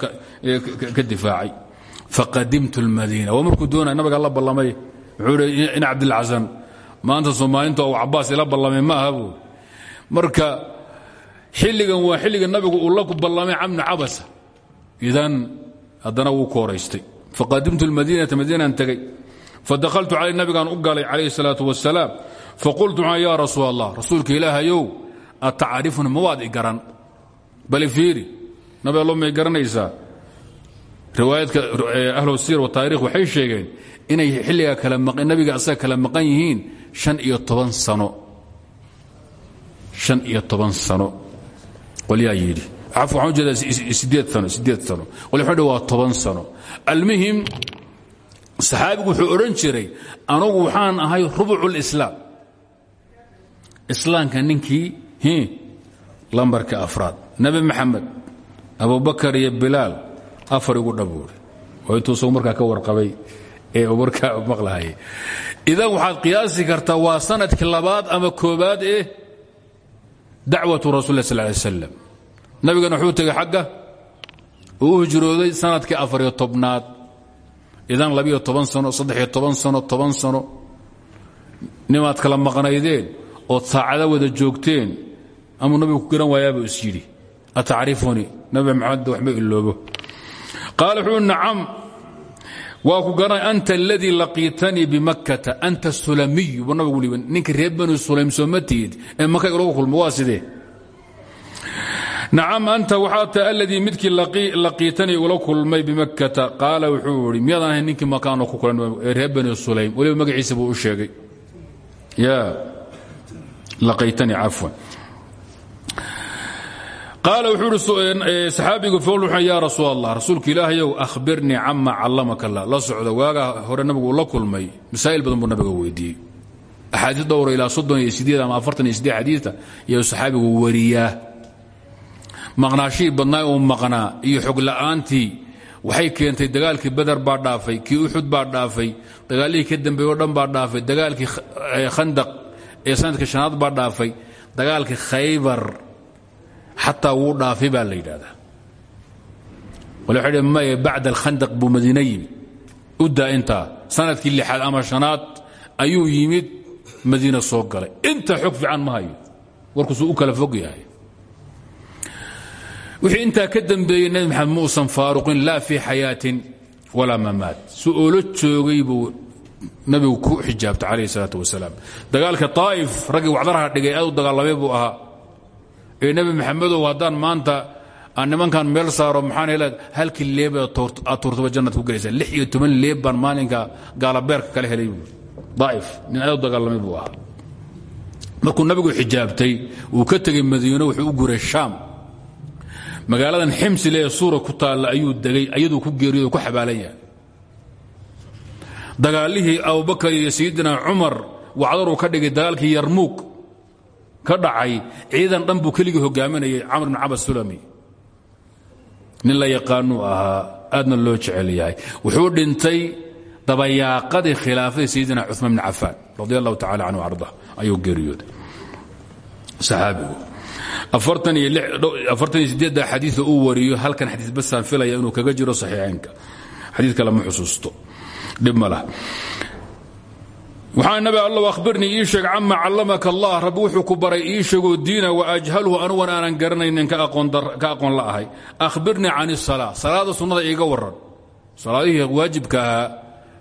ka difaacay. Faqadimtu lmadiina waa markuu doonaya nabiga la ballamay. Wuxuu hi in cabdilcasan maanta soomaalinta ou cabaas ila ballamay ma aha buu. Marka xilligan waa xilliga nabigu uu la ballamay camni cabasa. Idan haddana wuu kooraystay faqadimtu lmadiinata madiinan tegey. Fadahaltu calay nabigaan u galay calayhi salaatu wasalaam faqultu ya rasuul allah rasuulka ilaahayow atacrifuna ma waad i garan? Bali fiiri nabi allo may garanaysaa. Riwaayadka ahlu sir wataarikh waxay sheegeen inay xilligaa kala nabiga asaga kala maqan yihiin an iyo toban sano. An iyo toban waxaan u jeedaa sideed sano sideed sano waxay dhi waa toban sano almuhim saxaabigu wuxuu odhan jiray anugu waxaan ahay rubucu lislaam islaamka ninkii lambarka afraad nebi maxamed abubakar iyo bilaal afar igu dhabuuri oo intuusu markaa ka warqabay ee markaa maqlahay idan waxaad qiyaasi kartaa waa sannadkii labaad ama koobaad ee dacwatu rasul lah sal lay slam nabigana wuxuu tegay xagga. Uu hijrooday sannadkii afariyo tobnaad. Idan labiyo toban sano saddexiyo toban sano toban sano. Nimaad kala maqnaydeen ood saacada wada joogteen amuu nabigu ku garan waayaabuu is yidhi. Atacrifunii nabi maxamed waxma iloobo qaal wuxuu nacam waa ku garanay anta aladii laqiitanii bimakkata anta sulamiyu. Buu nabigu liiban ninka reer sulaym soo ee maka ilagu kulmo waa nacam anta waxaa tahay aladii midkii laqiitanii ula kulmay bimakkata. Qaala wuxuu idhi miyaadan ahayn ninkii makaano ku kulan ee sulaym. Weliba magaciisa buu u sheegay. Ya laqaytanii cafwan. Qaala wuxuu ihi saxaabigu fool ya rasuul allah rasuulka ilaahayow ahbirnii cama callamaka allah. La socda waagaa hore nabigu la kulmay. Masaa'il badan buu nabiga weydiiyey. Axaadiis dhowra ilaa soddon iyo sideed afartan iyo siddeed xadiita iyou saxaabigu maqnaashihii badnaa uu maqnaa iyo xog la'aantii waxay keentay dagaalkii beder baa dhaafay kii uxud baa dhaafay dagaalihii ka dambeeye o dhan baa dhaafay dagaalkii khandaq ee sannadkii shanaad baa dhaafay dagaalkii khaybar xataa wuu dhaafay baa la yidhahdaa wale waxay dhn maye bacda alkhandaq buu madiine yimi u daa intaa sannadkii lixaad ama shanaad ayuu yimid madiina soo galay. Inta xog fiican ma hayo warkuusuu u kala fog yahay wixii intaa ka dambeeyey nebi maxamed muusan faaruqin laa fii xayaatin walaa mamaat. Su oola joogay buu nabigu ku xijaabtay calayh salaat wasalaam. Dagaalka taa'if raggii wacdaraha dhigay aad u dagaalamay buu ahaa. Ee nebi maxamedow haddaan maanta aan nimankan meel saaro maxaan helaad halkii leeb aad tuurtaba jannad ku gelaysaa lix iyo toban leeb baan maalinka gaalabeerka kala helay buu. Daa'if nin aad u dagaalamay buu ahaa. Markuu nabigu xijaabtay uu ka tegey madiino wuxuu u guray shaam magaaladan ximsile ee suura ku taalla ayuu degay ayaduu ku geeriyo ku xabaalan yahay. Dagaalihii abubakar iyo sayidina cumar wacdaruu ka dhigay dagaalkii yarmuug ka dhacay ciidan dhan buu keligii hogaaminayay camr bn cabas sulami. Nin la yaqaanuu ahaa aadna loo jecel yahay. Wuxuu dhintay dabayaaqadii khilaafadii sayidina cumaan bn cafaan radi allahu tacala arda ayuu geeriyooday. Saxaabigu xadiia uu wariyo halkan xadiis basaan filaya inuu kaga jiro saxiixaynka. Xadiid kale ma xusuusto. Dhib ma lah waxaa nabi allow ahbirnii ii sheeg cama callamaka allah rabbi wuxuu ku baray ii sheegoo diina waajhalhu anugan aanan garanaynin ka aqoon la ahay. Ahbirnii can isala salaada sunnada iiga waran salaadihii waajibka ahaa.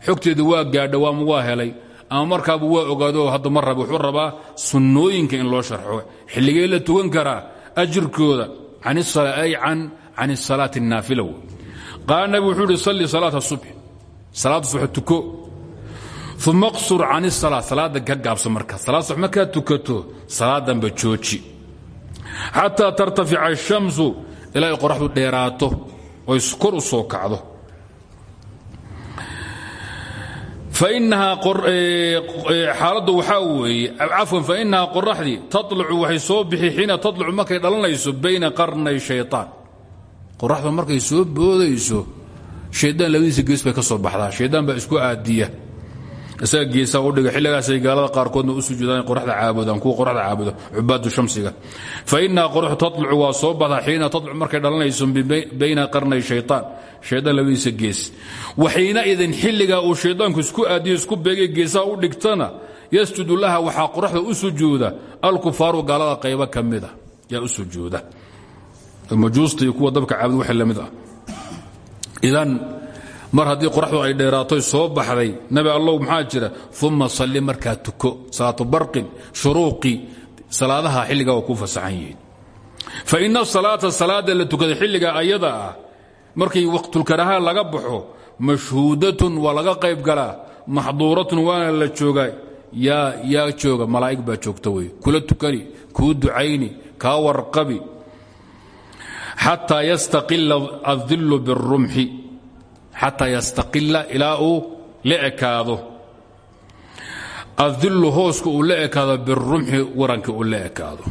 Xogteedu waa gaadha waama waa helay ama markaabu waa ogaado haddu ma raba wuxuu rabaa sunnooyinka in loo sharxo. Xilligee la tugan karaa ajirkooda ay can can isalaati annaafila wey qaala nabigu wuxuu ihi salli salaata subxi salaada subax tuko. Uma qsur can isala salaada ka gaabso markaa salaad subax markaad tukato salaadanba jooji. Xataa tartafica ashamsu ilaa ay qoraxdu dheeraato oy kor u soo kacdo. Xaaladdu waxaa weeye cafwan fainahaa qoraxdii talucu waxay soo bixi xiina talucu markay dhalanayso bayna qarnay shayطaan qoraxdu markay soo boodayso shaydaan labadiisa gees bay ka soo baxdaa shaydaan baa isku aadiya isaga geesaa udhiga xilligaasay gaalada qaarkoodna u sujuudaan qoraxda caabudaan kuwa qoraxda caabudo cubaadu shamsiga. Fainahaa qoraxdu talucu waa soo baxdaa xiina markay dhalanayso bayna qarnay shayطaan shaydaan labadiisa gees. Waxiina idin xilligaa uu shaydaanku isku aadiyo isku beegay geesaha u dhigtana yasjudu laha waxaa qoraxda u sujuuda. Alkufaaru gaalada qaybo ka mida yaa u sujuuda. Majuusta dabka caabud wax la mid ah idan mar haddii qoraxdu ay dheeraatoy soo baxday nabi allow maxaa jira? Uma salli markaa tuko. Salaatu barqin shuruuqi salaadaha xilligaa waa fasaxan yihiin. Fa ina salaata salaada la tukaday xilligaa ayada ah markay waqtulkaraha laga baxo mashhuudatun waa laga qayb galaa maxduuratun waana la joogaa. Yaa jooga malaa'ig baa joogta wey kula tukani kuu ducayni kaa warqabi. Xataa yastaqila adillu birumxi xataa yastaqila ilaa uu la ekaado. Adillu hoosku uu la ekaado birumxi waranka uu la ekaado.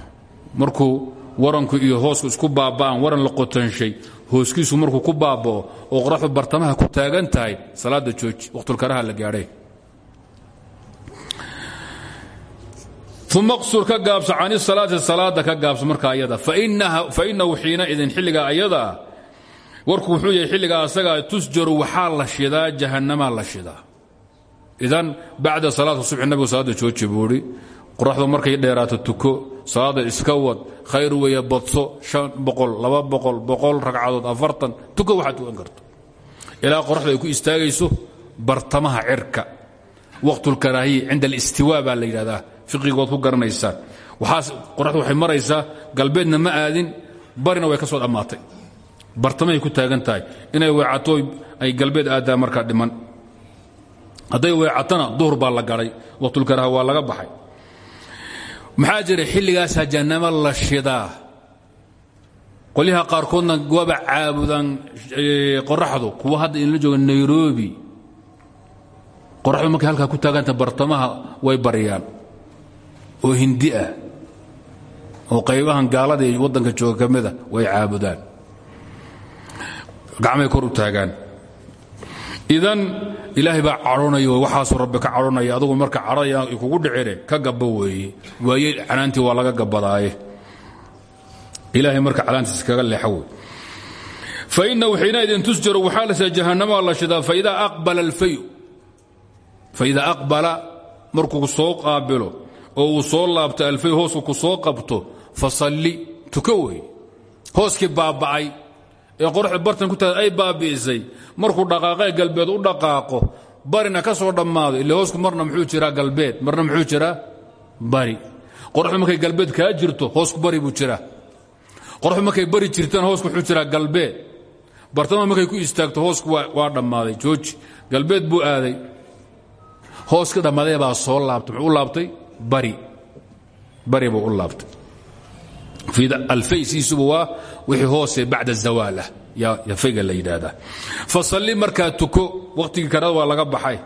Markuu waranku iyo hoosku isku baaba'aan waran la qotanshay hooskiisu markuu ku baaba'o oo qoraxdu bartamaha ku taagan tahay salaada jooji waqtulkaraha la gaadhay. Uma qsur ka gaabso can isalaati salaada ka gaabso marka ayada fainahu xiinaidin xilligaa ayadaa warku wuxuu yahay xilligaa asagaa tusjaru waxaa la shidaa jahannamaa la shidaa. Idan bacda salaata subxi nabigu salaada jooji buuhi qoraxdu markay dheeraato tuko salaada iska wad khayr weeye badso boqol ragcadood afartan tuko waxaad tukan karto. Ilaa qoraxdu ay ku istaagayso bartamaha cirka waqtulkaraahiya cinda alistiwaa baa la yidhahdaa fiqigood ku garanaysaan. Qoraxdu waxay maraysaa galbeedna ma aadin barina way ka soo dhammaatay bartamahay ku taagan tahay inay weecato ay galbeed aaddaa markaa dhiman. Hadday weecatana duhur baa la gaday waqtulkaraaha waa laga baxay. Maxaa jira xilligaasaa jannamo la shidaa. Qolyaha qaarkoodna waaba caabudaan qoraxdu kuwa hadda inla jooga nairobi. Qoraxdu markay halkaa ku taaganta bartamaha way baryaan. Oo hindi ah. Oo qaybahan gaalada ee waddanka jooga mida way caabudaan gacmay kor u taagaan. Idan ilaahay baa cadhonaya waxaasuu rabbi ka cadhonaya adugu marka cadhaya kugu dhicine ka gabba weeye waaye canaantii waa laga gabbadaaye. Ilaahay marka canaantiis kaga leexa wey fainahu xiinaidin tusjaru waxaa la sidaa jahannamaa la shidaa faidaa aqbala alfayu. Faidaa aqbala markuu soo qaabilo oo uu soo laabto alfay hoosku ku soo qabto fasalli tuko wey hooskii baaba'ay ee qoraxda bartan ku tahay ay baabi'isay. Markuu dhaqaaqee galbeed u dhaqaaqo. Barina ka soo dhammaado ille hoosku marna muxuu jiraa galbeed. Marna muxuu jiraa bari. Qoraxdu markay galbeed kaa jirto hoosku bari buu jiraa qoraxdu markay bari jirtaan hoosku wuxuu jiraa galbeed. Bartamaha markay ku istaagto hoosku waa dhammaaday. Jooji galbeed buu aaday. Hooska dhammaadee baa soo laabtay. U laabtay? Bari. Bari buu u laabtay alfaysiisuba waa wixii hoose bacda zawaalah. Yaa fayga la yidhaahdaa. Fasalli markaa tuko. Wakhtigii karada waa laga baxay.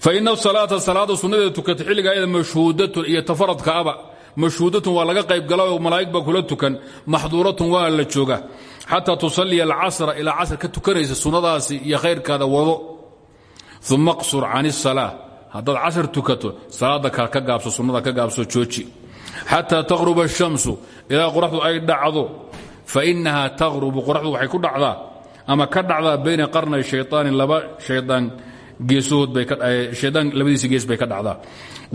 Faina salaata salaada sunnadeeda tukata xilliga ayada mashhuudatun iyo tafaradka aba. Mashhuudatun waa laga qayb gala oo malaa'ig baa kula tukan. Maxduuratun waa la jooga xataa tusalliya alcasra ilaa casr ka tukanaysa sunnadaasi iyo khayrkaada wado. Uma qsur can isalaa haddaad casr tukato salaada kale ka gaabso sunnada ka gaabso jooji xataa taqruba ashamsu ilaa qoraxdu ay dhacdo fainaha taqrubu qoraxdu waxay ku dhacdaa ama ka dhacdaa bayna qarnay shayطaani laba shayaan geesahood bayshayaan labadiisi gees bay ka dhacdaa.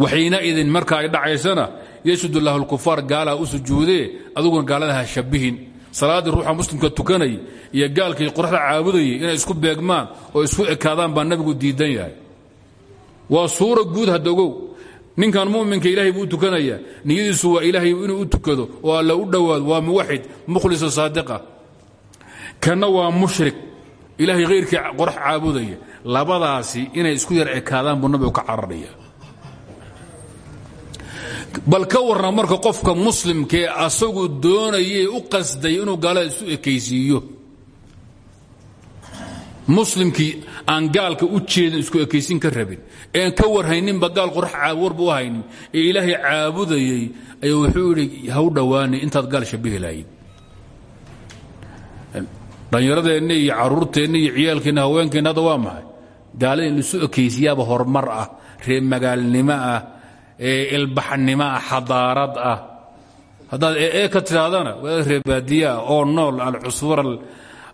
Waxiinaidin marka ay dhacaysana yashud lahu lkufaar gaalaa u sujuudee aduguna gaalada ha shabihin salaaddii ruuxa muslimka tukanay iyo gaalkii qoraxda caabudayay inay isku beegmaan oo isku ekaadaan baa nabigu diidan yahay. Waa suura guud hadogow ninkan muminka ilaahay buu tukanaya. Niyadiisu waa ilaahay inuu u tukado oo alla u dhowaado waa muwaxid mukhlisa saadiqa kanna waa mushrik. Ilaahay khayrkii qorax caabudaya. Labadaasi inay isku yar ekaadaan buu nabigu ka cararaya. Bal ka warna marka qofka muslimkaee asagu doonayee u qasday inuu gaalada isu ekaysiiyo muslimkii aan gaalka u jeedin isku ekaysin ka rabin. Ean ka warhayninba gaal qorax warba u haynin. Ee ilaahay caabudayey wuxuu u dhowaanay intaad gaal shabihi lahayd. Dhallinyaradeenna iyo caruurteenna iyo ciyaalkeenna haweenkeenna waa maxay? Gaalada in isu ekaysiyaaba horumar ah reer magaalnimo ah ilbaxnimo ah xadaarad ah. Haddaad ee ka tidhaahdana waa reer baadiyaa oo nool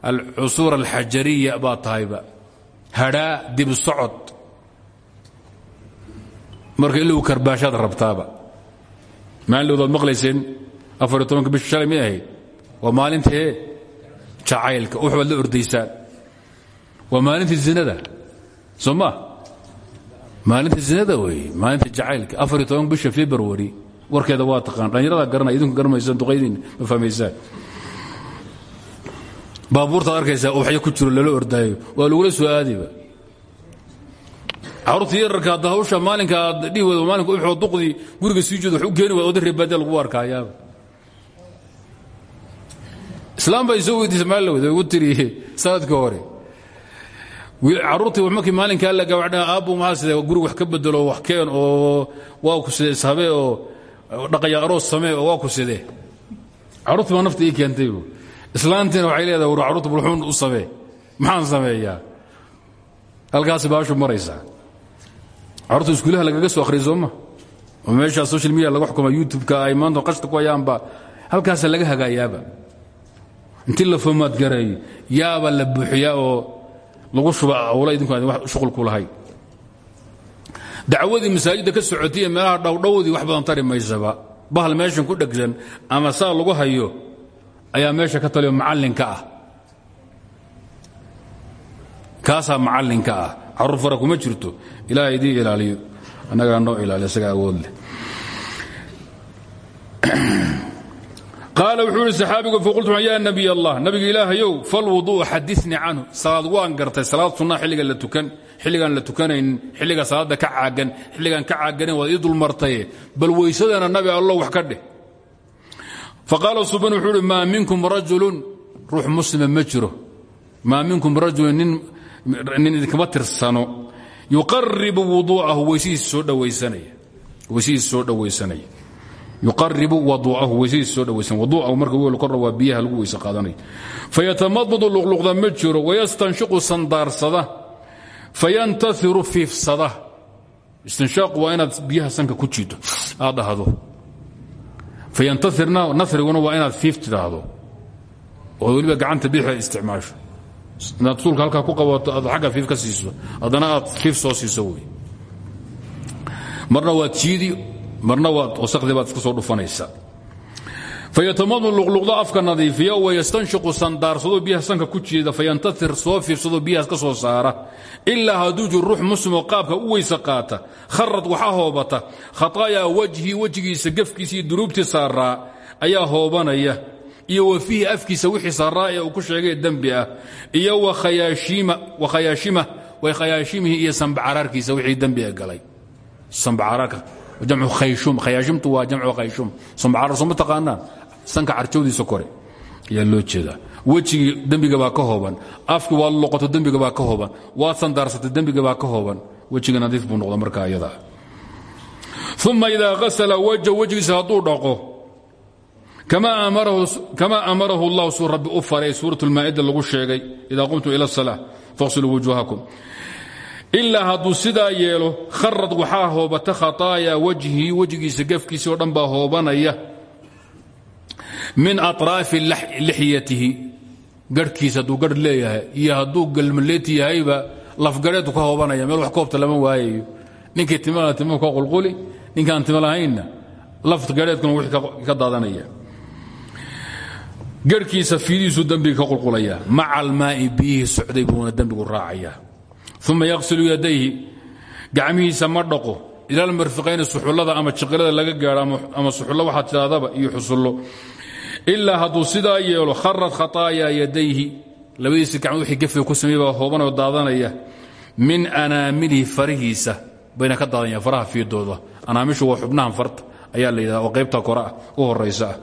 alcusuur alxajariya baa tahayba. Hadhaa dib socod. Marka lagu karbaashaad rabtaaba. Maalindhowdaad maqlayseen afar iyo tobanka bisha shalay may ahayd? Waa maalintee jacaylka waxbaad la ordaysaan. Waa maalintii zinada soo ma? Maalinta zinada wey maalinta jacaylka afar iyo toban bisha february warkeeda waa taqaan dhallinyarada garanaya idinku garamaysaan duqaydiin ma fahmaysaan baabuurtaad arkaysaa ubaxyo ku jiro lala ordaayo waa lagula soo aadiba carruurta yararka hadda hawsha maalinka aad dhihi wada maalinka ubaxoo duqdii guriga sii jooda wax u keeni wada odan reebaadiya lagu arkaayaaba islaam baa isoo weydiisa maal la wada ugu tiri sannadkii hore. Caruurtii markii maalinkaa la gabadha aabbu maxaa sidee guri wax ka bedelo wax keen oo waa ku sidee ishabee oo dhaqaya aroos samee oo waa ku sidee. Carruurtii baa nafta ii keentay islaantiina waxay leedahay war carruurta bulxuun u samee. Maxaan sameeyaa? Halkaasi baashu maraysaa. Carruurta iskuulaha lagaga soo akhriya sooma? Oo social media laga xukuma youtube-ka ay maanta qashta ku hayaanba. Halkaasa laga hagaayaaba. Intii la fomaad gareeyo yaaba la buuxiyaa oo lagu shuba awla idinku aan wax shuqul ku lahayn dacwadii masaajidda ka socotay ee meelaha dhowdhowdii wax badan tari bahal meeshan ku dhegsan ama saa lagu hayo ayaa meesha ka taliyo macallinka ah. Kaasaa macallinka ah. Carruur fara kuma jirto. Ilaaha idii ilaaliyo. Annagaa noo ilaaliya isaga awood leh. (clears throat) Qaala wuxuu ihi saxaabigu yaa nabiy allah? Nabiga ilaahayow falwuduءu xadinii canhu. Salaad waan gartay. Salaad sunaa xilligan la tukan xilligaan la tukanaynin xilliga salaadda ka caagan xilligaan ka caaganin waad ii bal weysadana nabi allo wax ka dheh faqaala suban wuxuu uhi maa minkum rajulun. Ruux muslima ma jiro. Maa minkum rajulun nin idinkama tirsano. Yuqaribu wuduu'ahu weysihiisa soo dhawaysanaya. Dhawaysanaya. Yuqaribu waduu'ahu weysadiisa soo dhawaysan waduu'ahu marka weel kordha waa biyaha lagu weyse qaadanaya. Fayatamadmadu luqluqda ma jiro wayastanshiqu sandaarsada. Fayantairu fiifsada. Istinshaaqu waa inaad biyaha sanka ku jiito aad dhahdo fayantairna nasriguna waa inaad fiif tidhaahdo oo weliba gacanta bixa isticmaasho inaad suulka halkaa ku qabato aad agga ka siiso haddana aad soo siiso wey marna waad jiidi marna waad wasakhdii baad soo dhufanaysaa fayatamadu luqluqda afka nadiifiya wayastanshiqu sandaarsado biyaha sanka ku jiida fayantair soo fiirsado biyahaas ka soo saara. Ilaa hadduu jiro ruux muslimoo u weyse qaata. Kharad waxaa hoobata. Khataayaa wajhi wejigiisa gefkiisa iyo dunuubtii saaraa hoobanaya. Iyo wa fiihi afkiisa wixii saaraa ee ku sheegay dembi ah. Iyo wa khayaashimihi iyo sambacaraarkiisa wixii dembiga galay. Sambacaraarka jamcu khayshum khayaashimtu waa jamcu khayshum. Sambacaraar soo sanka carjowdiisa kore ayaa loo jeedaa wejigii dembiga baa ka hooban afki waad loqoto dembiga baa ka hooban waad sandaarsatay dembiga baa ka hooban wejiga nadiif buu noqda markaa ayadaa uma idaa hasala wajha wejigiisa hadduu dhaqo kama amarahu اllah suu rabbi u faray suuraة اlmaa'ida lagu sheegay ida qumtum ila الsalaa faqsiluu wujuuhakum ilaa hadduu sidaa yeelo kharad waxaa hoobata khataaya wajhi wejigiisa gefkiisii oo dhan baa hoobanaya min aطraafi lixyatihi. Garhkiisa hadduu garh leeyahay iyo hadduu galmaleeti yahayba lafgareedu ka hoobanaya meel wax koobta lama waayayo. Ninkii timala timuhu ka qulquli ninkaan timo lahaynna lafgareedkuna wixii ka daadanaya. Garhkiisa fiidiisu dembiga ka qulqulaya maca almaa'i biyihii socday buuna dembigu raacaya. Uma yaqsilu yadayhi gacmihiisa ma dhaqo ila almarfiqayni suxullada ama jiqilada laga gaadho ama suxullo waxaad tidhahdaba iyo xusullo ilaa hadduu sidaa yeelo kharad khataayaa yadayhi. Labadiisa gacmood wixii gefiga ku sameey baa hoobanayoo daadanaya. Min anaamilihi farihiisa bayna ka daadanayaan faraha fiidooda. Anaamishu waa xubnahan farta ayaa la yidhahda oo qaybta kore ah u horaysa ah.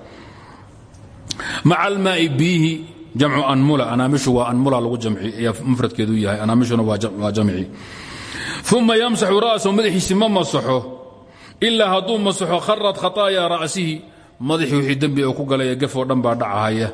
Maca almaa'i jamcu anmula. Anaamishu waa anmula lagu jamci ayaa mufradkeedu yahay. Anaamishuna waa jamci. Uma yamsaxu ra'sahu madaxiisi ma masaxo. Ilaa hadduu masaxo kharad khataaya ra'sihi madaxii wixii dembi oo ku galay gafoo dhan baa dhacahaya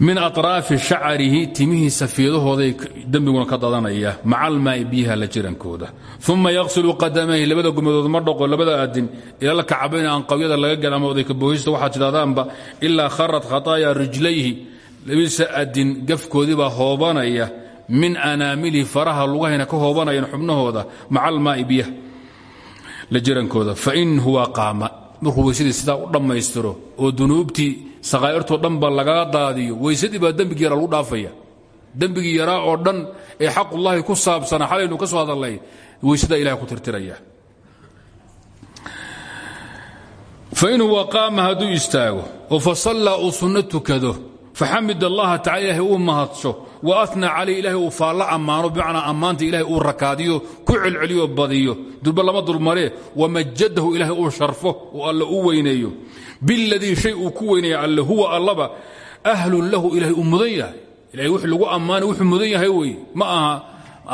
min aطraafi shacarihi timihiisa fiidahooday dembiguna ka dadanaya maca almaa'i biyaha la jirankooda. Uma yaqsilu qadamayhi labada gumadood ma dhaqo labada aadin ila la kacabayn aan qawyada laga gad ama odayka boohista waxaad tidhahdaanba ilaa kharad khataaya rijlayhi. Labadiisa adin gafkoodii baa hoobanaya min anaamilihi faraha lugahayna ka hoobanayaan xubnahooda maca almaa'i biyaha la jirankooda. Fain huwa qaama markuu weysadii sidaa u dhammaystiro oo dunuubtii sakaa'irtoo dhanba lagaa daadiyo. Weysadii baa dembigii yaraa lagu dhaafaya. Dembigii yaraa oo dhan ee xaqullaahi ku saabsana xalaynu ka soo hadalnay weysadaa ilahay ku tirtiraya. Fain huwa qaama hadduu istaago oo fasallaa uu sunno tukado faxamid allaha tacala ilahay uu mahadsho wa atna calayh ilahay uu faalla ammaano bimacnaa ammaanta ilahay uu rakaadiyo ku celceliyo badiyo durba lama dulmaree wamajadahu ilahay uu sharfo oo alle u weyneeyo biladii shay uu ku weynaya alle huwa allaba ahlun lahu ilahay uu mudan yahay ilahay wix lagu ammaanay wuxuu mudan yahay wey ma aha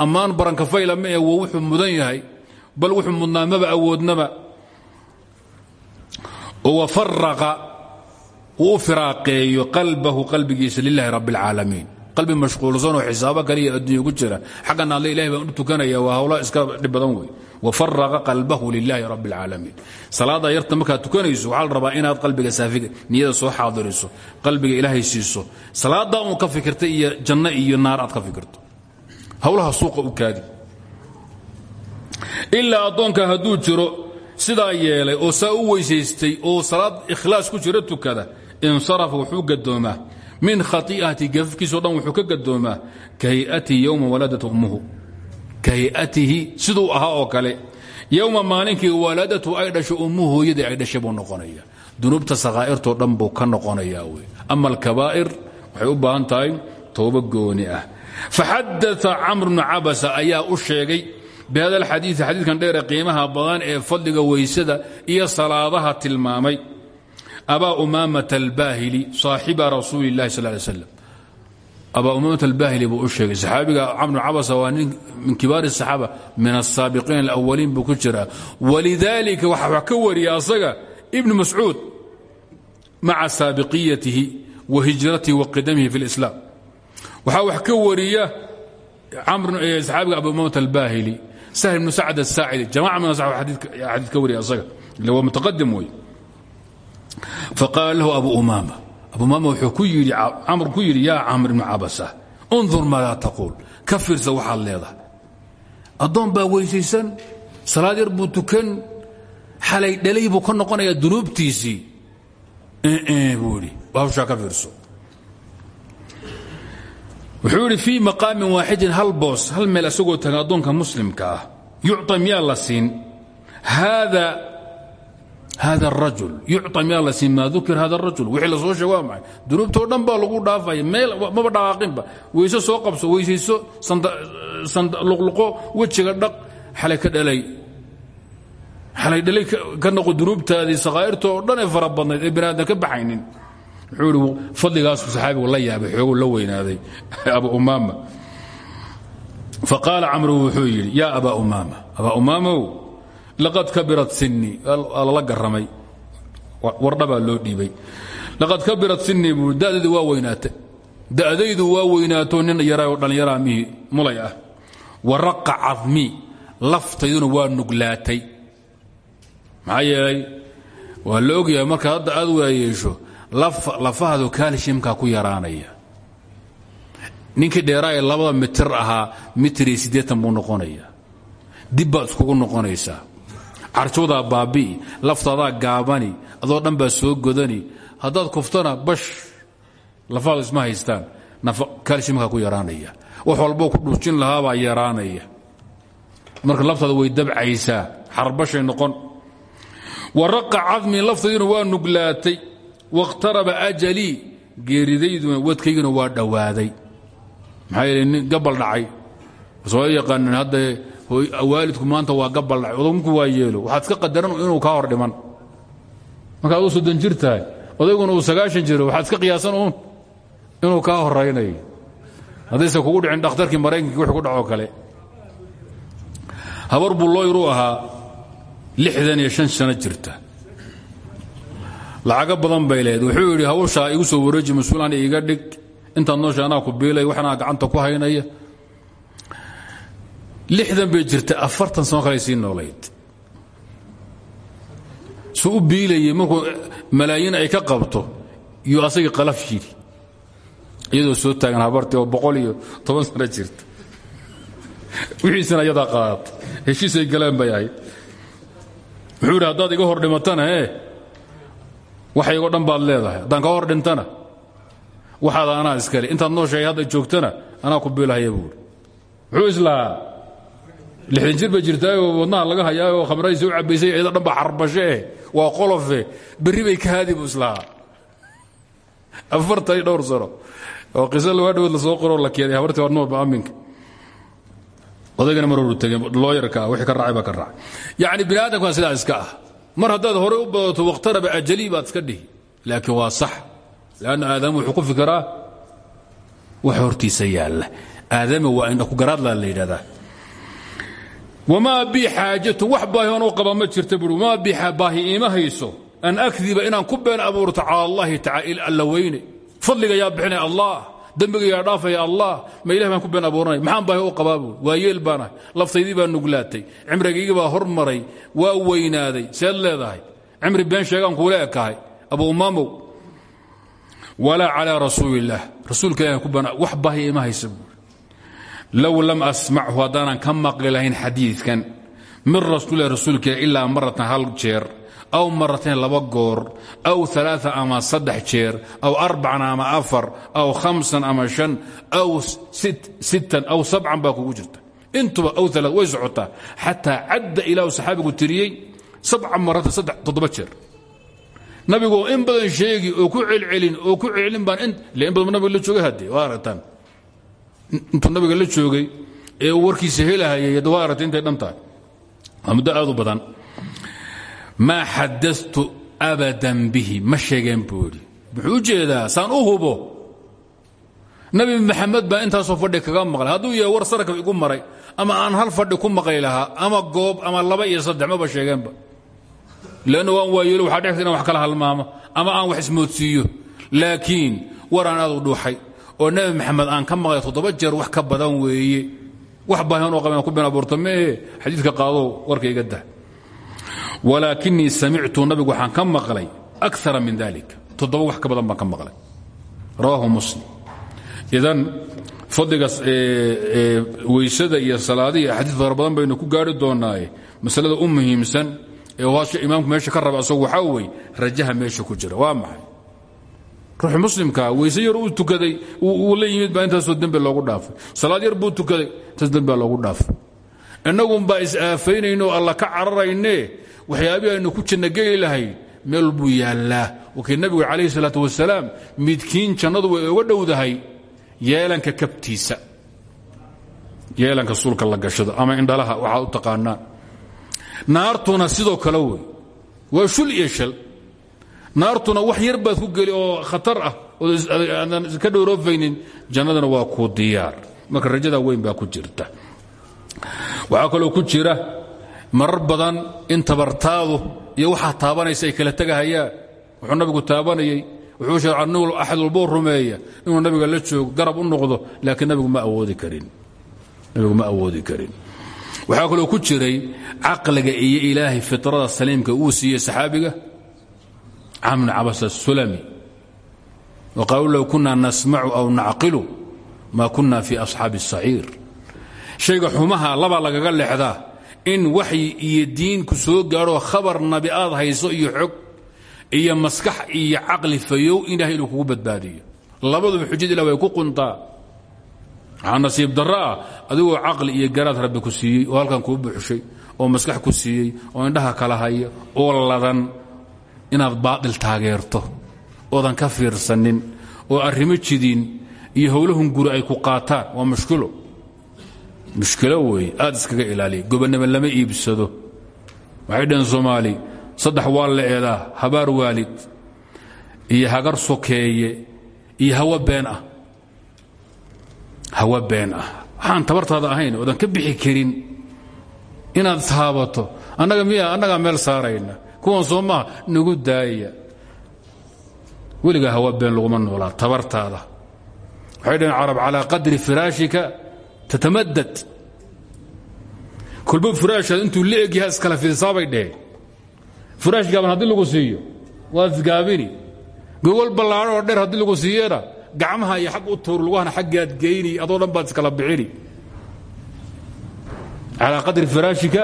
ammaan barankafayla ma ee waa wuxuu mudan yahay bal wuxuu mudnaa maba awoodnaba oo wafaraqa uu u firaaqeeyo qalbahu qalbigiisa lilahi rabi اlcaalamiin qalbi mashquulsanoo xisaabo kale iyo addunya ku jira. Xaggan alle ilahay baan u tukanaya waa hawla iska dhib badan wey wafaraqa qalbahu lilahi rabi اlcaalamiin salaada yarta markaad tukanayso waxaa la rabaa inaad qalbiga saafiga niyada soo xaadiriso qalbiga ilaahay siiso. Salaada uun ka fikirta iyo janno iyo naar aad ka fikirto. Hawlaha suuqa u kaadi. Ilaa addoonka hadduu jiro sidaa yeelay oo saa u weysaystay oo salaad ikhlaas ku jira tukada insarafa wuxuu gadoomaa min khai'ati gafkiisao dhan wuxuu ka gadoomaa ka hayatihi yowma waladatu ummuhu. Ka hayatihi siduu oo kale. Yowma maalinkii waladatu ay dhasho ummuhu hooyadii ay dhashay buu noqonaya dunuubta sakhaa'irtoo dhan buu ka noqonayaa wey. Ama alkabaa'ir waxay u baahan gooni ah. Faxadaa camr bnu cabasa ayaa u sheegay bihada alxadiii xadiidkan dheere qiimaha badan ee fadliga weysada iyo salaadaha tilmaamay abaa umaamata albaahili saaxiba rasuuli illahi sal lay slam abaa umaamata albaahili buu u sheegay saxaabiga camru cabasa waa nin min kibaari saxaaba min asaabiqiin alawaliin buu ku jiraa walidaalika waxaa ka wariya asaga ibnu mascuud maca saabiqiyatihi wa hijratihi wa qidamihi fi lislaam waxaa wax ka wariya saxaabiga abuu umaamata albaahili sahl ibnu sacd asaacidi jamaca min xadiid ka wariya asaga. Ille waa mutaqadim wey faqaala lahu abu umaama. Abu umaama wuxuu ku yidhi camr ku yidhi yaa camr ibnu cabasa undur maadaa taquul. Ka fiirsa waxaad leedahay. Addoon baa weysaysan salaad yar buu tukan xalay dhalay buu ka noqonayaa dunuubtiisii. Buu yidhi. Hawshaa ka fiirso wuxuu yidhi fii maqaamin waaxidin hal boos hal meel isagoo taga addoonka muslimka ah. Yucطa miyaa la siin? Hada arajul yucطa miyaa la maa dukir hada arajul wixii la soo sheeg waa maxay? Dunuubtoo dhan baa lagu dhaafaya. Meel maba dhaqaaqinba weyse soo qabso weysayso luqluqo wejiga dhaq xalay ka dhalay. Xalay dhalay ka noqo dunuubtaadii sakhaa'irta oo dhan ee ka baxaynin wuxuu ihi fadligaasu saxaabigu la yaabay xooguu la weynaaday. (laughs) Abu umaama. Faqaala camru wuxuu yidhi yaa abaa umaama laqad kabirat sinii lala garamay wardhabaa loo dhiibay. Laqad kabirat sinii buu da'daydu waa weynaatay. Da'daydu waa weynaato nin yaraaoo dhallinyaraa mihi mulay ah. Wa raqa cadmii laftayduna waa nuglaatay. Maxaa waa la marka hadda aad waayeesho lafahadu kaalishimkaa ku yaraanaya. Ninkii dheeraa ee labada mitir ahaa mitir iyo siddeetan buu noqonaya. Dib baad iskugu noqonaysaa. Carjoodaa baabi'i laftaadaa gaabani adoo dhan baa soo godani. Haddaad kuftana bash lafaadu isma haystaan. Kaalishimkaa ku yaraanaya. Wax walboo ku dhuujin lahaabaa yaraanaya. Marka laftaada way dabcaysaa. Xarbashay noqon. Wa raqa cadmi laftayduna waa nuglaatay wakhtaraba ajalii geeridayduna wadkayguna waa dhowaaday maxaa yeele nin gabal dhacay. Soo yaqaanin hadda waalidku maanta waa gabal dhacay. Odagku waa yeelo waxaad iska qadaran inuu kaa hor dhiman. Markaad u soddon jir tahay odayguna uu sagaashan jiro waxaad iska qiyaasan uun inuu kaa horaynayo haddayse kugu dhicin dhakhtarkii maraykankii wix ku dhacoo kale. Habar buu looyru ahaa lixdan iyo shan sano jirta lacago badan bay leed wuxuu yidhi hawshaa igu soo wareeji mas'uulaan iiga dhig. Intaad noosha anaa ku biilay waxanaa gacanta ku haynaya. Lixdan bay jirta afartan sano kale sii noolayd. Su u markuu malaayiin ay ka qabto yuu asagii qalaf yidhi. Iyadoo soo taagan habartii oo boqol iyo toban sano jirta. Wixiisana iyadaa qaadata heshiisay galeen bay ahayd. Wuxuu yidhi iga hor dhimatana ee waxaygoo dhan baad leedahay. Haddaan hor dhintana waxaada anaa iskale intaad nooshahay hadda joogtana anaa ku biilahaya buuri muxuu islahaa lixdan jir bay wadnaha laga hayaayoo khamradiisa u cabbaysay iyada dhan ba xarbashe waa qolofe. Berri ka haadi buu islahaa dhowr sano. Oo qiso lagaa la soo qoroo la keenay. Habartii warnooba aminka odaygana mar horu tegey looyarka wixii ka raacay baa ka raacay. Yacni bini aadamkan sidaa iska ah mar haddaad horey u badato wakhtaraba ajali baad iska dhihi. Laakiin waa sax. Lanna aadamu wuxuu ku fikiraa hortiisa yaalla. Aadama waa indhakugaraadla la yidhahdaa wamaa bii xaajatu wax baahi oon u qaba ma jirta buui wamaa bii baahi iima an akdiba inaan ku been abuurto cala allahi weyne. Fadliga yaa bixinaya allah dembiga yaa dhaafaya allah ma ilah baan ku been abuuranay. Maxaan baahi u qabaa buui waa yeel baanahay laftaydii baa nuglaatay. Cimrigaygii baa hormaray waa weynaaday. Seed leedahay. Cimri been sheegaan kuula ekahay abu umaamow walaa calaa rasuuli illaah rasuulka ilah wax baahi iima haysa low lam asmachu haddaanan ka maqli lahayn xadiidkan min rasuulilah rasuulka ilaa maratan hal jeer aw maratayn laba goor aw aaaa ama saddex jeer aw arbacan ama afar aw hamsan ama shan aw sittan aw sabcan baa kugu jirta. Intuba aw aa way socotaa. Xataa cadda ilaahu saxaabigu tiriyey sabca maratan saddex toddoba jeer. Nabigu in badan sheegi oo ku celcelin oo ku celcelin baan in badan nabiga la jooga haddee waa aragtaan. Intuu nabiga la joogay ee warkiisa helahayay waa aragtay intay dhan tahay. Waa muddo aad u badan maa xadatu abadan bihi? Ma sheegeen buu idhi muxuu u jeedaa? Saan u hubo. Nabi maxamed baa intaasoo fadhi kaga maqlay. Hadduu yahay war sarka igu maray ama aan hal fadhi ku maqli lahaa ama goob ama laba iyo saddex maba sheegeenba lanna waan waayeelo waxaa dhexta inan wax kala halmaamo ama aan wax ismoodsiiyo. Laakiin waraan aad u dhuuxay oo nabi maxamed aan ka maqlay toddoba jeer wax ka badan weeye. Wax baahan oo qaban ku been abuurta meehe xadiidka qaado warka iga dah walaakinii samictu nabigu waxaan ka maqlay akara min dalik toddoba wax ka badan baan ka maqlay. Rawaahu muslim. Idan fadliga weysada iyo salaadihi xadiid fara badan baynu ku gaari doonaaye masalada u muhiimsan ee waasha imaamku meesha ka raba asagu waxaa weye rajaha meesha ku jira. Waa maxay? Ruux muslimka weyse yar uu tukaday uu la yimid baa intaasoo dembe loogu dhaafay. Salaad yar buu waxyaabih aynu ku janno geli lahayn meel buu yaallaa. Wakii nabigu calayhi salaatu wasalaam midkiin jannadu way oga dhowdahay yeelanka kabtiisa. Yeelanka suulka la gashado ama indhalaha waxaad u taqaanaan naartuna sidoo kale wey waa shul iyo shal. Naartuna wax yar baad ku geli oo khatar ah ooaadan ka dhowroofaynin jannadana waa kuu diyaar. Marka rajada weyn baa ku jirta. Waxaa kaloo ku jira marar badan in tabartaadu iyo waxaa taabanaysa ay kala tegahayaan wuxuu nabigu taabanayey wuxuu sheeg axad walbou rumeeya. Inuu nabiga la joogo garab u noqdo laakiin nabigu ma awoodi karin. Nabigu ma awoodi karin. Waxaa kaloo ku jiray caqliga iyo ilaahay fitrada saliimka uu siiyey saxaabiga camr cabas asulami waqaaluu low kunna nasmacu aw nacqilu ma kunna fi asxaabi الsaciir shayga xumaha laba lagaga leexdaa in waxyi iyo diinku soo gaadho khabar nabi aad hayso iyo xog iyo maskax iyo caqli fayow ilahay inuu kugu badbaadiyo. Labaduba xujada ilah way ku quntaa. Waxaa nasiib darro ah adigoo caqli iyo garaad rabbi ku siiyey oo halkan kuu buuxshay oo maskax ku siiyey oo indhaha kala haya oo ladan inaad baadil taageerto oodan ka fiirsanin oo arrimo jidin iyo howlahun guri ay ku qaataan waa mushkilo mushkilo weeye aad iskaga ilaaliya gobonnimo lama iibsado. Waxay dhaheen soomaali saddex waa la eedaa habaar waalid iyo hagar sokeeye iyo hawo been ah. Hawo been ah. Waxaan tabartaada ahayn oodan ka bixi karin inaad taabato. Annaga miya annagaa meel saarayna. Kuwan soo nagu daaya. Weligaa hawa been laguma noolaa tabartaada. Waxay dhaheen carab calaa qadri firaashika tatamadad kolba furaashaad intuu la egyaha iskala fidisaabay dheheen furaash gaaban haddii lagu siiyo waad isgaabini gogol ballaadho oo dheer haddii lagu siiyana gacmaha iyo xag u tuur lugahana xaggaad geyni adoo dhan baad iskala bixini calaa qadri firaashika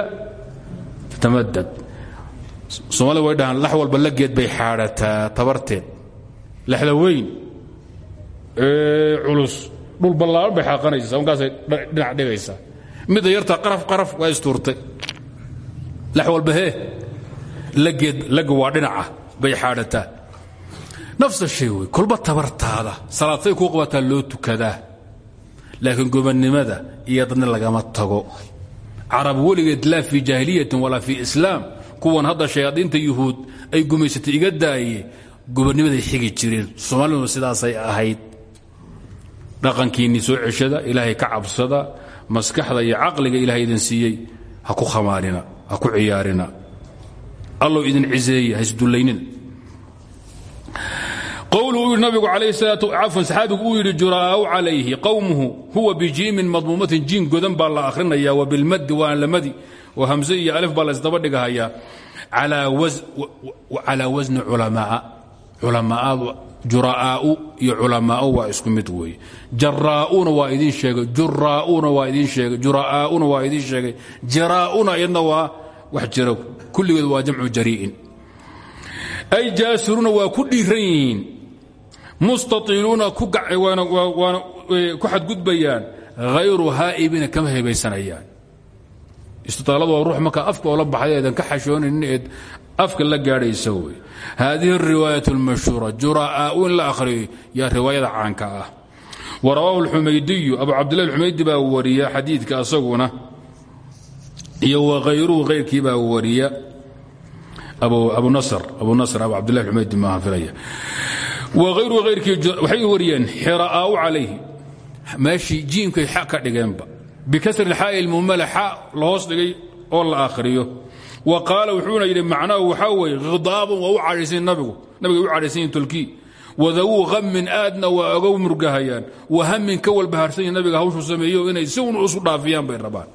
tatamadad soomaalida way dhahaan lax walba lageed bay xaadhataa tabarteed laxda weyn ee culus dhul ballaaran bay xaaqanaysaa markaasay dhinac dhigaysaa. Midda yarta qaraf qaraf waa istuurtay. Lax walba hee lageed laga waa dhinaca bay xaadhataa nafsa shay wey tabartaada salaadsay kuu qabataa loo tukadaa laakiin gobannimada iyo dadna lagama tago. Carab weligeed laa fii jaahiliyatin walaa fii islaam kuwan hadda shayaadiinta yuhuud ay gumaysatay iga daaye gobonnimaday xigi jireen. Soomaaliduna sidaasay ahayd dhaqankiinni soo ceshada ilaahay ka cabsada maskaxda iyo caqliga ilahay idin siiyey ha ku khamaarina ha ku ciyaarina. Allow idin ciseeye ha isdullaynina. Qowluu yidhi nabigu calayh salaatu cafwan saxaabigu uu yidhi juraa'u calayhi qowmuhu huwa bijiimin madmuumatin jiin godan baa la akhrinaya wa bilmaddi waan lamadi oo hamse iyo alif baa la isdaba dhigahayaa calaa wasni culamaa culamaa'adu juraa'aa'u iyo culamaa'u waa isku mid weeye. Jaraa'una waa idiin sheegay juraa'una waa idiin sheegay juraa'aa'una waa idiin sheegay jaraa'una iyadna waa wax jira kulligeed waa jamcu jarii'in. Ay jaasiruuna waa ku dhiiran yihiin. Mustaiiluuna ku xadgudbayaan. Hayru haa'ibina kama hebaysanayaan. Istitaaladu waa ruux markaa afka oola baxday eedan ka xashoonayn eed afka la gaadhaysa wey haadihi riwaayat اlmashhuura juraa'aau in la akhriyo yaa riwaayada caanka ah wa rawaahu اlxumaydiyu abu cabdillahi alxumaydi baa wariya xadiidka asaguna iyo wahayruhu hayrkii baa wariya abu nasr abu nasr abu cabdillahi alxumaydi maaha filaya wahayruhu hayrkii waxay wariyeen xira'aau calayhi meeshii jiimkay xa ka dhigeenba bikasri اlxaa'i ilmumala xa la hoos dhigay oo la akhriyo wa qaala wuxuuna yidhi macnahu waxaa weeye khidaaban waa u cadhaysan nabigu. Nabigay u cadhaysanyihin tolkii wadawuu hammin aadna waa oga murgahayaan. Wa hammin ka walbahaarsan yihiin nabiga hawshuu sameeyo inay si un isu dhaafiyaan bay rabaan.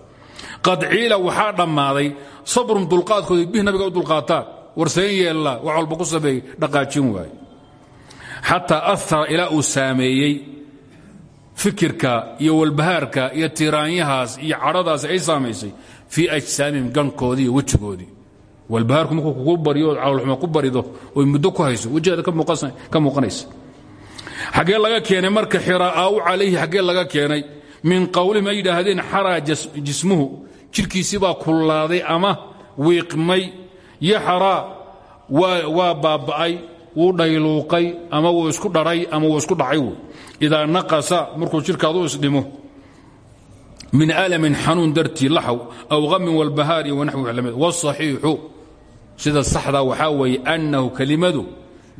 Qad ciila waxaa dhammaaday sabrun dulqaadkooda bih nabiga u dulqaataan. Warsayn yeella wax walba ku sameeyey dhaqaajin waaye xataa ahara fikirka iyo walbahaarka iyo tiraanyahaas iyo cadhadaas ay saamaysay fii ajsaamihim gankoodii iyo wejigoodii walbahaarku markuu kugu baryo ood caloolxuma ku barido oy muddo ku hayso wejigeeda ka muuqanaysa xaggee laga keenay marka xiraa'aau calayhi xaggee laga keenay min qowlihim ay yidhaahdeen xaraa jismuhu jidhkiisii baa kullaaday ama wiiqmay yaxraa waa baaba'ay wuu dhayluuqay ama wuu isku dharay ama wuu isku dhacay idaa naqasa markuu jidhkaadu isdhimo min almin xanuun dartii laxw aw amin wlbahaari wanawi wاصaxiixu sida saxda waxaa weeye annahu kelimadu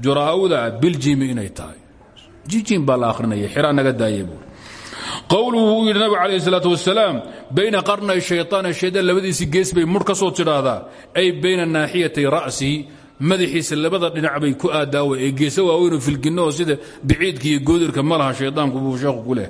juraa'uda biljimi inay tahay. Jijin baa la ahrinaya xiraa naga daaye buuri qowluhu uu yidhi nabig calayh isalaatu wasalaam bayna qarnay shaytaan shaydaan labadiisii gees bay murh ka soo tidhaahdaa ay bayna naaxiyatay ra'sihi madaxiisa labada dhinac bay ku aadaawa ee geesa waaweynu filginno oo sida biciidka iyo goodirka ma laha shaydaanku buu sheekhu ku leh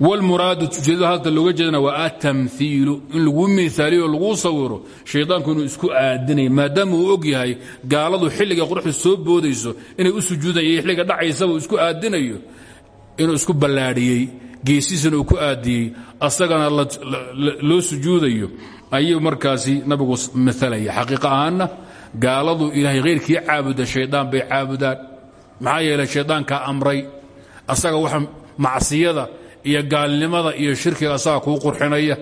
wlmuraadu ujeedada hadda looga jeedana waa atamhiilu in lagu miaaliyo laguu sawiro shaydaanku isku aadinayo maadaama og yahay gaaladu xilliga qoraxdu soo boodayso inay u sujuudayo xilliga dhacaysaba isku aadinayo inuu isku ballaadhiyey geesiisana ku aadiyey asagana loo sujuudayo ayuu markaasi nabigu maalaya xaqiiq gaaladu ilaahay khayrkii caabuda shaydaan bay caabudaan maxaa yeelay shaydaankaa amray asaga waxa macsiyada iyo gaalnimada iyo shirkiga asaga kuu qurxinaya.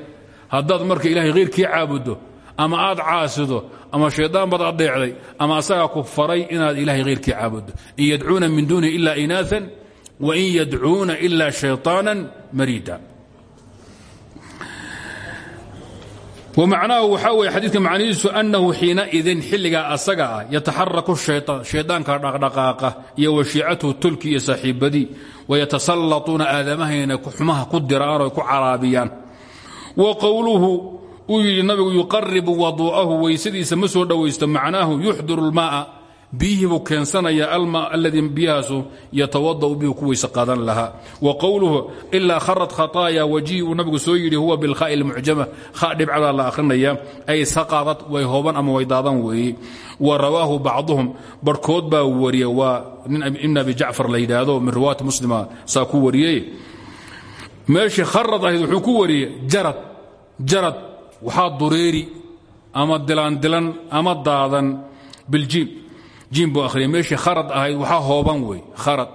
Haddaad marka ilahay khayrkii caabuddo ama aad caasido ama shaydaan baad adeecday ama asagaa ku faray inaad ilahay khayrkii caabuddo in yadcuuna min duunihi ila inaaan wain yadcuuna ila shayطaana mariida wmacnaahu waxaa weye xadiidka macnihiisu annahu xiinaidin xilligaa asaga ah yataxaraku shaydaanka dhaqdhaqaaqa iyo washiicatuhu tulki iyo saaxiibadii wayatasallatuuna aadamahayna xumaha ku diraan o ku caraabiyaan. Wa qowluhu uu yidhi nabigu yuqaribu waduu'ahu weysadiisa ma soo dhowaysto macnaahu yuxdiru اlmaaa biyihii buu keensanaya alma aladii biyahaasu yatawadau bihi ku weyse qaadan lahaa. Wa qowluhu ilaa kharat khataaya wajihi uu nabigu soo yidhi huwa bilkhaai lmucjama kha dhibcadaa la akhrinaya ay saqadat way hooban ama way daadan weeye wa rawaahu bacduhum barhkood baa wariya waa nin ibn abi jacfar la yidhaahdo min riwaayati muslima saa ku wariyey. Meeshii kharad ahayd wuxuu ku wariyey jarad jarad waxaa dureeri ama dilaandilan ama daadan biljiim jiim buu ahriyay meeshii kharad ahayd waxaa hooban wey kharad.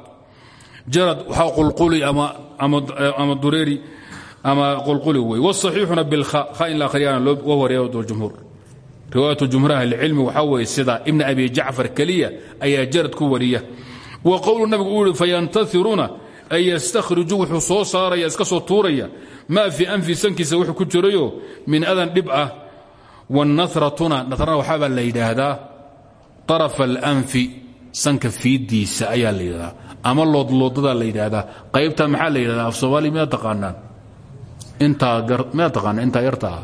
Jarad waxaa qulquli ama dureeri ama qulquli wey wsaxiixuna bilkha kha in la akhriyana wa wariya jumhuur. Riwaayat jumhuur ahlicilmi waxaa weeye sida ibna abi jacfar keliya ayaa jarad ku wariya. Wa qowlu nabigu uu yihi fayantairuuna ay yastakhriju wuxuu soo saaraya iska soo tuuraya maa fii anfi sankiisa wuxuu ku jirayo min adan dhib ah wanahratuna nahrana waxaabaa la yidhaahdaa araf alanfi sanka fiidiisa ayaa la yidhahdaa. Ama loodloodadaa la yidhaahdaa qaybtaa maxaa la yidhahdaa? Af soomaaliya miyaad taqaanaan? Intaamiyaad taqaanaan? Intaa yarta ah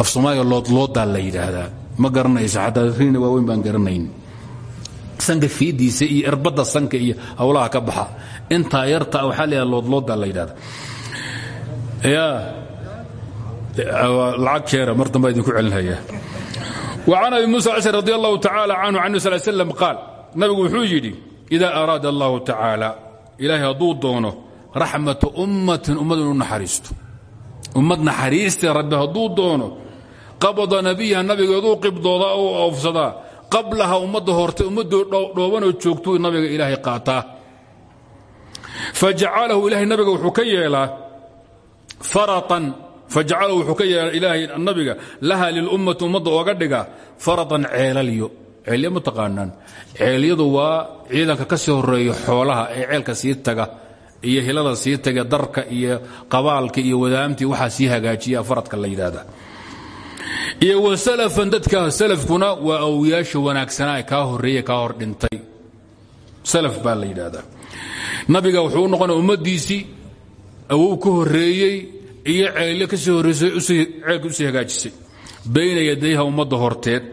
af soomaaliya loodloodaa la yidhaahdaa ma garanaysa xataa riina waaweyn baan garanayn. Sanka fiidiisa iyo erbadda sanka iyo hawlaha ka baxa. Intaa yarta a waxaa la yidhahda loodloodaa la yidhahdaa. Yaa lacag jeera وعن أبي موسى الأشعري رضي الله تعالى عنه عن صلى الله عليه وسلم قال nabigu wuxuu yidhi إida أraada الlahu tacaalى ilaahay hadduu doono raxmata ummatin ummad inuu naxariisto ummad naxariistee rabbi hadduu doono qabada nabiyaha nabigeeduu qibdoodaa oo oofsadaa qablaha ummadda horte ummadoo dhoobanoo joogtuu nabiga ilaahay qaataa fajacalahu ilahay nabiga wuxuu ka yeelaa faraan fajacalahu wuxuu ka yeelaa ilaahay nabiga laha lilummati ummadda ooga dhiga faratan ceelalyo ceelya ma taqaanaan ceelyadu waa ciidanka ka sii horreeya xoolaha ee ceelka sii hilada sii taga darka iyo qabaalka iyo wadaamtii waxaa sii hagaajiya faradka la iyo wasalafan dadka salafkuna waa awliyaasha wanaagsanaa kaa horeeye kaa hor dhintay salaf baa la nabiga wuxuu u noqonaya ummaddiisii awow ka iyo ceelyo ka sii horreysay ceelka u sii hagaajisay. Bayna yadayha ummadda horteed.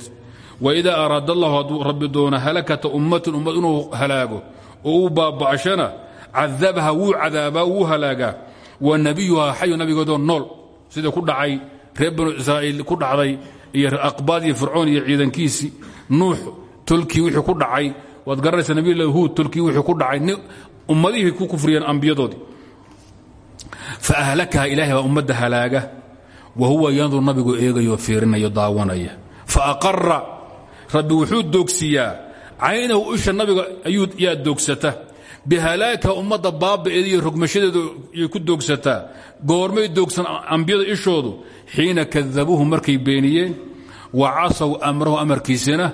Waidaa araada allahu hadduu rabbi doono halakata ummatin ummad inuu halaago oo uu baaba'ashana cadabaha wuu cadaabaa wuu halaagaa. Wa nabiyuhaa xayu nabigoodoo nool sida ku dhacay reer banu israa'iil ku dhacday iyo aqbaad iyo fircoon iyo ciidankiisii. Nuux tolkii wixii ku dhacay. Waad garanaysaa nabilah huud tolkii wixii ku dhacay. Ummadihii ku kufriyeen ambiyadoodii fa ahlakaha ilahay baa ummadda halaaga wa huwa yandur nabigu eegayo fiirinayo daawanaya fa aqara rabbi wuxuu doogsiyaa caynahu isha nabiga yaa doogsata bihalaaka ummadda baaba'eeda iyo rogmashadeedu yay ku doogsataa goormay doogsan ambiyada ishoodu xiina kadabuuhu markay beeniyeen wa casaw amrahu amarkiisana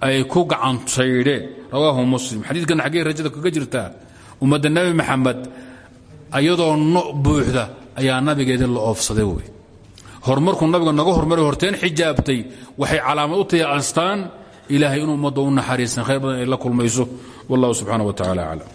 ay ku gacansaydheen rawaahu muslim xadiidkan xaggee rajada kaga jirtaa ummadda nebi maxamed ayadoo no buuxda ayaa nabigeedii la oofsaday wey. Horumarkuu nabiga naga hormaray horteen xijaabtay waxay calaamad u tahay astaan ilaahay inuu ummadda u naxariisan khayr badan ay la kulmayso. Wallahu subxaana wa tacala aclam